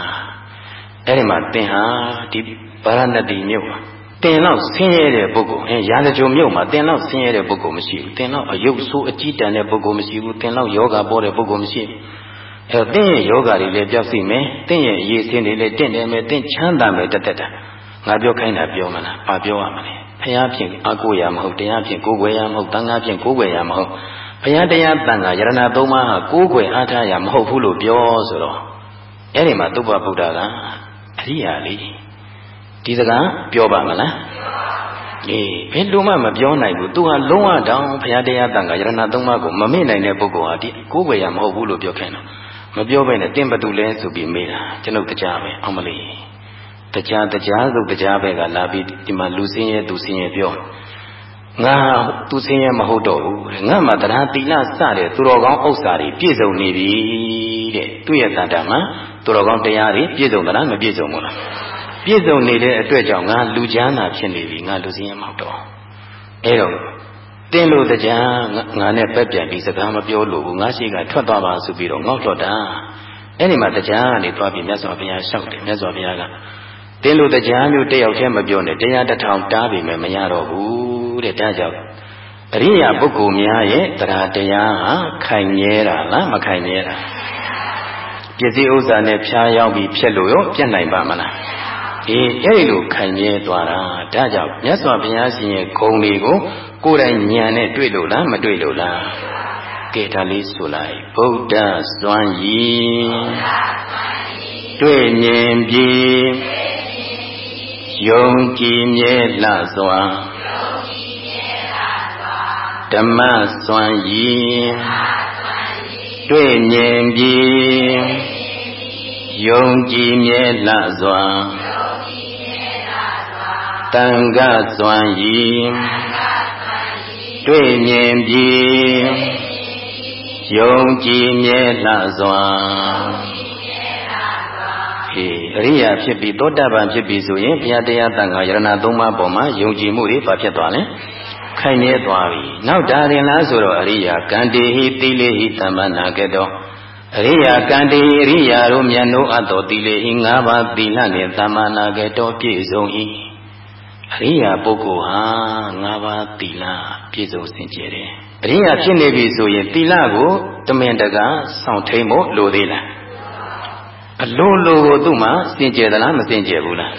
A: အဲ့ဒီမှာသင်ဟာဒီဗာရဏတိမြို့မှာ တင်လောက်ဆင်းရဲတဲ့ပုဂ္ဂိုလ်အဲရာဇကြုံမြို့မှာတင်လောက်ဆင်းရဲတဲ့ပုဂ္ဂိုလ်မရှိဘူးတင်လောက်အယုတ်ဆိုးအကြီးတန်းတဲ့ပုဂ္ဂိုလ်မရှိဘူးတင်လောက်ယောဂပေါ်တဲ့ပုဂ္ဂိုလ်မရှိဘူးအဲတော့တင်းရဲ့ယောဂတွေလည်းပြောက်စီမယ်တင်းရဲ့အရေးစင်းတွေလည်းတင့်တယ်မယ်တင်းချမ်းသာမယ်တက်တက်တာငါပြောခိုင်းတာပြောမလားဘာပြောရမလဲဖះဖြင့်အကိုရမဟုတ်တရားဖြင့်ကိုယ်ွယ်ရမဟုတ်တန်ခါဖြင့်ကိုယ်ွယ်ရမဟုတ်ဘုရားတရားတန်ခါယရဏသုံးပါးဟာကိုယ်ွယ်အားထားရမဟုတ်ဘူးလို့ပြောဆိုတော့အဲ့ဒီမှာသုဘဗုဒ္ဓကအရိယာလေး ဒီစကားပြောပါမလားအေးဘယ်လိုမှမပြောနိုင်ဘူးသူဟာလုံးဝတောင်ဘုရားတရားတန်ခါယရဏသုံးပါးကိုမမေ့နိုင်တဲ့ပုဂ္ဂိုလ်ဟာဒီကိုယ်ွယ်ရမဟုတ်ဘူးလို့ပြောခိုင်းတော့မပြောဘဲနဲ့တင်ဘသူလဲဆိုပြီးမေးတာကျွန်ုပ်တရားပဲအောင်မလေးတရားတရားစုတရားပဲကလာပြီးဒီမှာလူစင်းရဲ့သူစင်းရဲ့ပြောငါသူစင်းရဲ့မဟုတ်တော့ဘူးငါမှတရားတိလစတဲ့သူတော်ကောင်းဥစ္စာတွေပြည့်စုံနေပြီတဲ့သူ့ရဲ့တန်တာမှာသူတော်ကောင်းတရားတွေပြည့်စုံသလားမပြည့်စုံဘူးလား ပြည့်စုံနေတဲ့အတွက်ကြောင့်ငါလူချမ်းသာဖြစ်နေပြီငါလူစင်းရဲ့မဟုတ်တော့အဲတော့တင်းလို့တရားငါနဲ့ပက်ပြန်ပြီးစကားမပြောလို့ဘူးငါရှိကထွက်သွားပါဆိုပြီးတော့ငေါ့တော့တာအဲ့ဒီမှာတရားကနေသွားပြီးမြတ်စွာဘုရားလျှောက်တယ်မြတ်စွာဘုရားကတင်းလို့တရားမျိုးတယောက်တည်းမပြောနဲ့တရားတစ်ထောင်တားပြီမဲ့မရတော့ဘူးတဲ့ဒါကြောင့်အရိယာပုဂ္ဂိုလ်များရဲ့တရားတရားဟာခိုင်မြဲတာလားမခိုင်မြဲတာပစ္စည်းဥစ္စာနဲ့ဖြားရောက်ပြီးဖြစ်လို့ရောပြတ်နိုင်ပါမလား အေးအဲ့ဒီလိုခိုင်မြဲသွားတာဒါကြောင့်မြတ်စွာဘုရားရှင်ရဲ့ဂုဏ်တွေကိုကိုယ်တိုင်ဉာဏ်နဲ့တွေ့လို့လားမတွေ့လို့လားကဲဒါလေးဆိုလိုက်ဗုဒ္ဓစွမ်းရည်တွေ့မြင်ပြီးယုံကြည်မြဲလှစွာဓမ္မစွမ်းရည်တွေ့မြင်ပြီးယုံကြည်မြဲလှစွာ တန်ခစွမ်းရည်တွေ့မြင်ပြီးယုံကြည်မြဲလှစွာအေးအရိယာဖြစ်ပြီးသောတာပန်ဖြစ်ပြီးဆိုရင်ဘုရားတရားတန်ခါယရဏသုံးပါးပေါ်မှာယုံကြည်မှုတွေဘာဖြစ်သွားလဲခိုင်မြဲသွားပြီနောက်ဒါရင်လားဆိုတော့အရိယာကံတေဟိတိလေဟိသမ္မနာကတောအရိယာကံတေဟိအရိယာတို့မြတ်နိုးအပ်တော်တိလေဟိ၅ပါးသီလနှင့်သမ္မာနာကတောပြည့်စုံ၏ အရိယာပုဂ္ဂိုလ်ဟာ၅ပါးသီလပြည့်စုံစင်ကြယ်တယ်အရိယာဖြစ်နေပြီဆိုရင်သီလကိုတမင်တကာစောင့်ထိန်ဖို့လိုသေးလားအလိုလိုကိုသူ့မှာစင်ကြယ်သလားမစင်ကြယ်ဘူးလား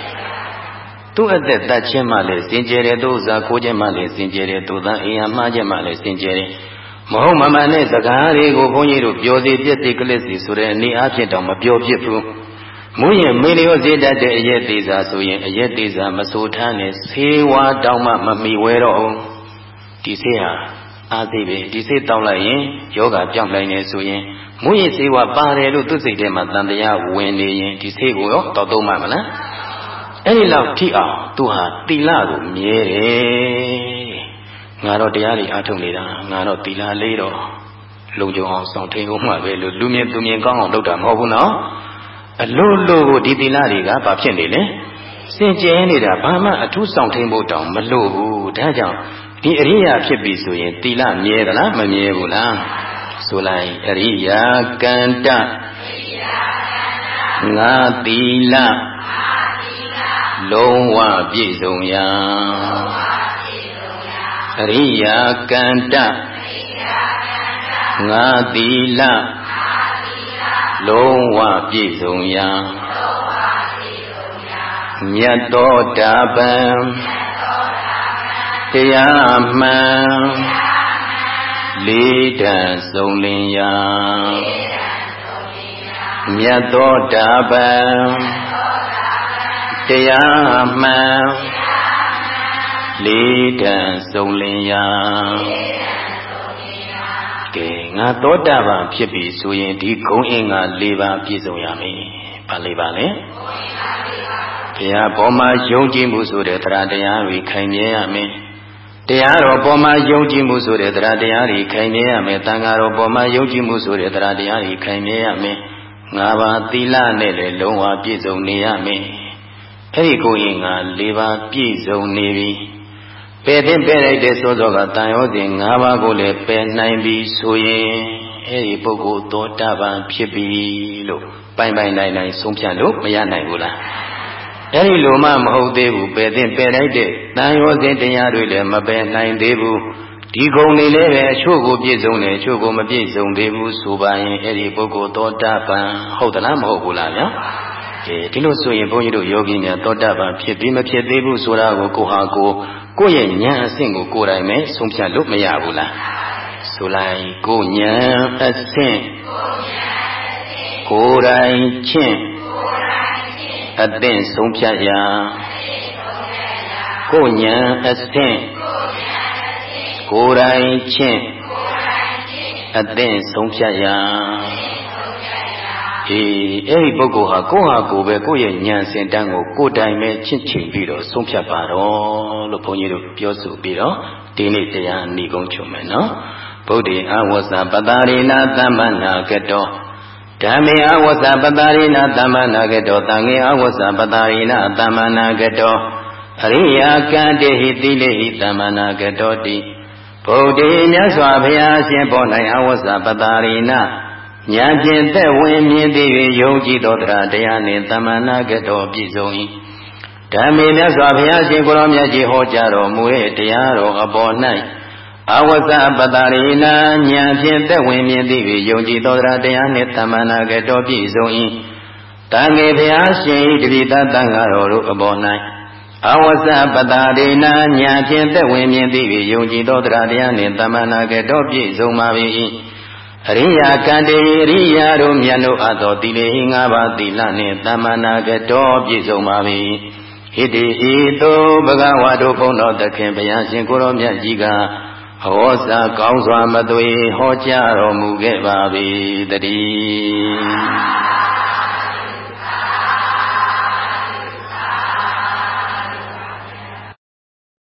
A: သူ့အသက်တတ်ခြင်းမှလည်းစင်ကြယ်တယ်သူ့ဥစ္စာခိုးခြင်းမှလည်းစင်ကြယ်တယ်သူသားအိမ်ယာမှားခြင်းမှလည်းစင်ကြယ်တယ်မဟုတ်မမှန်တဲ့စကားတွေကိုဘုန်းကြီးတို့ပြောစီပြည့်စီကလစ်စီဆိုတဲ့အနေအချင်းတောင်မပြောဖြစ်ဘူး မမူရင်မေလျောစေတတ်တဲ့အရက်သေးစာဆိုရင်အရက်သေးစာမဆိုးထမ်းနဲ့ဆေးဝါးတောင်းမှမမီဝဲတော့အောင်ဒီဆေးဟာအားသေးပဲဒီဆေးတောင်းလိုက်ရင်ယောဂပြောင်းနိုင်နေဆိုရင်မူရင်ဆေးဝါးပါတယ်လို့သူ့စိတ်ထဲမှာတန်တရားဝင်နေရင်ဒီဆေးကိုရောတောက်တော့မှမလားအဲ့ဒီလောက်ထိအောင်သူဟာတီလာကိုမြဲတယ်ငါတော့တရားတွေအားထုတ်နေတာငါတော့တီလာလေးတော့လုံကြုံအောင်ဆောင်ထိန်အောင်မှပဲလို့လူမြင်သူမြင်ကောင်းအောင်လုပ်တာမဟုတ်ဘူးနော် အလိုလိုကိုဒီသီလတွေကဘာဖြစ်နေလဲစင်ကြဲနေတာဘာမှအထူးဆောင်ထိန်ဖို့တောင်မလိုဘူးဒါကြောင့်ဒီအရိယာဖြစ်ပြီဆိုရင်သီလမြဲသလားမမြဲဘူးလားဆိုလိုက်အရိယာကန္တငါသီလလုံးဝပြည့်စုံရာအရိယာကန္တငါသီလ လုံးဝပြည့်စုံရာမြတ်တော်တာပံတရားမှန်လေးတန်စုံလင်ရာမြတ်တော်တာပံတရားမှန်လေးတန်စုံလင်ရာကဲ ငါသောတာပန်ဖြစ်ပြီဆိုရင်ဒီဂုံအင်္ဂါ၄ပါးပြည့်စုံရမယ်။ဘာ၄ပါးလဲ။ဘုရားပေါ်မှာယုံကြည်မှုဆိုတဲ့တရားတရားတွေခိုင်မြဲရမယ်။တရားတော်ပေါ်မှာယုံကြည်မှုဆိုတဲ့တရားတရားတွေခိုင်မြဲရမယ်။တန်ဃာတော်ပေါ်မှာယုံကြည်မှုဆိုတဲ့တရားတရားတွေခိုင်မြဲရမယ်။ငါးပါးသီလနဲ့လည်းလုံးဝပြည့်စုံနေရမယ်။အဲ့ဒီကိုရင်က၄ပါးပြည့်စုံနေပြီ။ ပယ်သိပယ်လိုက်တဲ့သောသောကတန်ရောစဉ်၅ပါးကိုလည်းပယ်နိုင်ပြီဆိုရင်အဲဒီပုဂ္ဂိုလ်သောတာပန်ဖြစ်ပြီလို့ပိုင်ပိုင်နိုင်နိုင်ဆုံးဖြတ်လို့မရနိုင်ဘူးလားအဲဒီလိုမှမဟုတ်သေးဘူးပယ်သိပယ်လိုက်တဲ့တန်ရောစဉ်တရားတွေလည်းမပယ်နိုင်သေးဘူးဒီကုံနေလည်းပဲအချို့ကိုပြည့်စုံတယ်အချို့ကိုမပြည့်စုံသေးဘူးဆိုပါရင်အဲ့ဒီပုဂ္ဂိုလ်သောတာပန်ဟုတ်သလားမဟုတ်ဘူးလားဗျာအဲဒီလိုဆိုရင်ဘုန်းကြီးတို့ယောဂီများသောတာပန်ဖြစ်ပြီးမဖြစ်သေးဘူးဆိုတာကိုကိုဟာကို ကိုယ့်ရဲ့ဉာဏ်အဆင့်ကိုကိုယ်တိုင်ပဲဆုံးဖြတ်လို့မရဘူးလားဆိုလိုက်ကိုဉာဏ်အဆင့်ကိုယ်တိုင်ချင်းအသင့်ဆုံးဖြတ်ရာကိုဉာဏ်အဆင့်ကိုယ်တိုင်ချင်းအသင့်ဆုံးဖြတ်ရာ အေးအဲ့ဒီပုဂ္ဂိုလ်ဟာကိုယ့်ဟာကိုယ်ပဲကိုယ့်ရဲ့ဉာဏ်စင်တန်းကိုကိုယ်တိုင်ပဲချင့်ချိန်ပြီးတော့ဆုံးဖြတ်ပါတော့လို့ဘုန်းကြီးတို့ပြောဆိုပြီးတော့ဒီနေ့တရားဏီကုံချုပ်မယ်နော်ဗုဒ္ဓေအဝဇ္ဇပတာရိနာသမ္မနာကတောဓမ္မေအဝဇ္ဇပတာရိနာသမ္မနာကတောတံငေအဝဇ္ဇပတာရိနာသမ္မနာကတောအရိယာကံတေဟိတိလေဟိသမ္မနာကတောတိဗုဒ္ဓေမြတ်စွာဘုရားရှင်ပေါ်၌အဝဇ္ဇပတာရိနာ ညာဖြင့်သက်ဝင်မြင်သိ၍ယုံကြည်သောတရားတရားနှင့်တမနာကတော်ပြည့်စုံ၏ဓမ္မေမြတ်စွာဘုရားရှင်ကိုရောမြတ်ကြီးဟောကြားတော်မူ၏တရားတော်အပေါ်၌အဝဇ္ဇပတရိနာညာဖြင့်သက်ဝင်မြင်သိ၍ယုံကြည်သောတရားတရားနှင့်တမနာကတော်ပြည့်စုံ၏တန်ငယ်ဘုရားရှင်၏တပိသတန်ဃာတော်တို့အပေါ်၌အဝဇ္ဇပတာရိနာညာဖြင့်သက်ဝင်မြင်သိ၍ယုံကြည်သောတရားတရားနှင့်တမနာကတော်ပြည့်စုံပါ၏ အရိယာကံတေအရိယာတို့မြတ်တို့အသောတိလေငါးပါးသီလနှင့်တမနာကတော်ပြည့်စုံပါ၏ဟိတိဤသို့ဘဂဝါတို့ဘုန်းတော်သခင်ဘုရားရှင်ကိုရောမြတ်ကြီးကဟောစာကောင်းစွာမသွေဟောကြားတော်မူခဲ့ပါ၏တည်း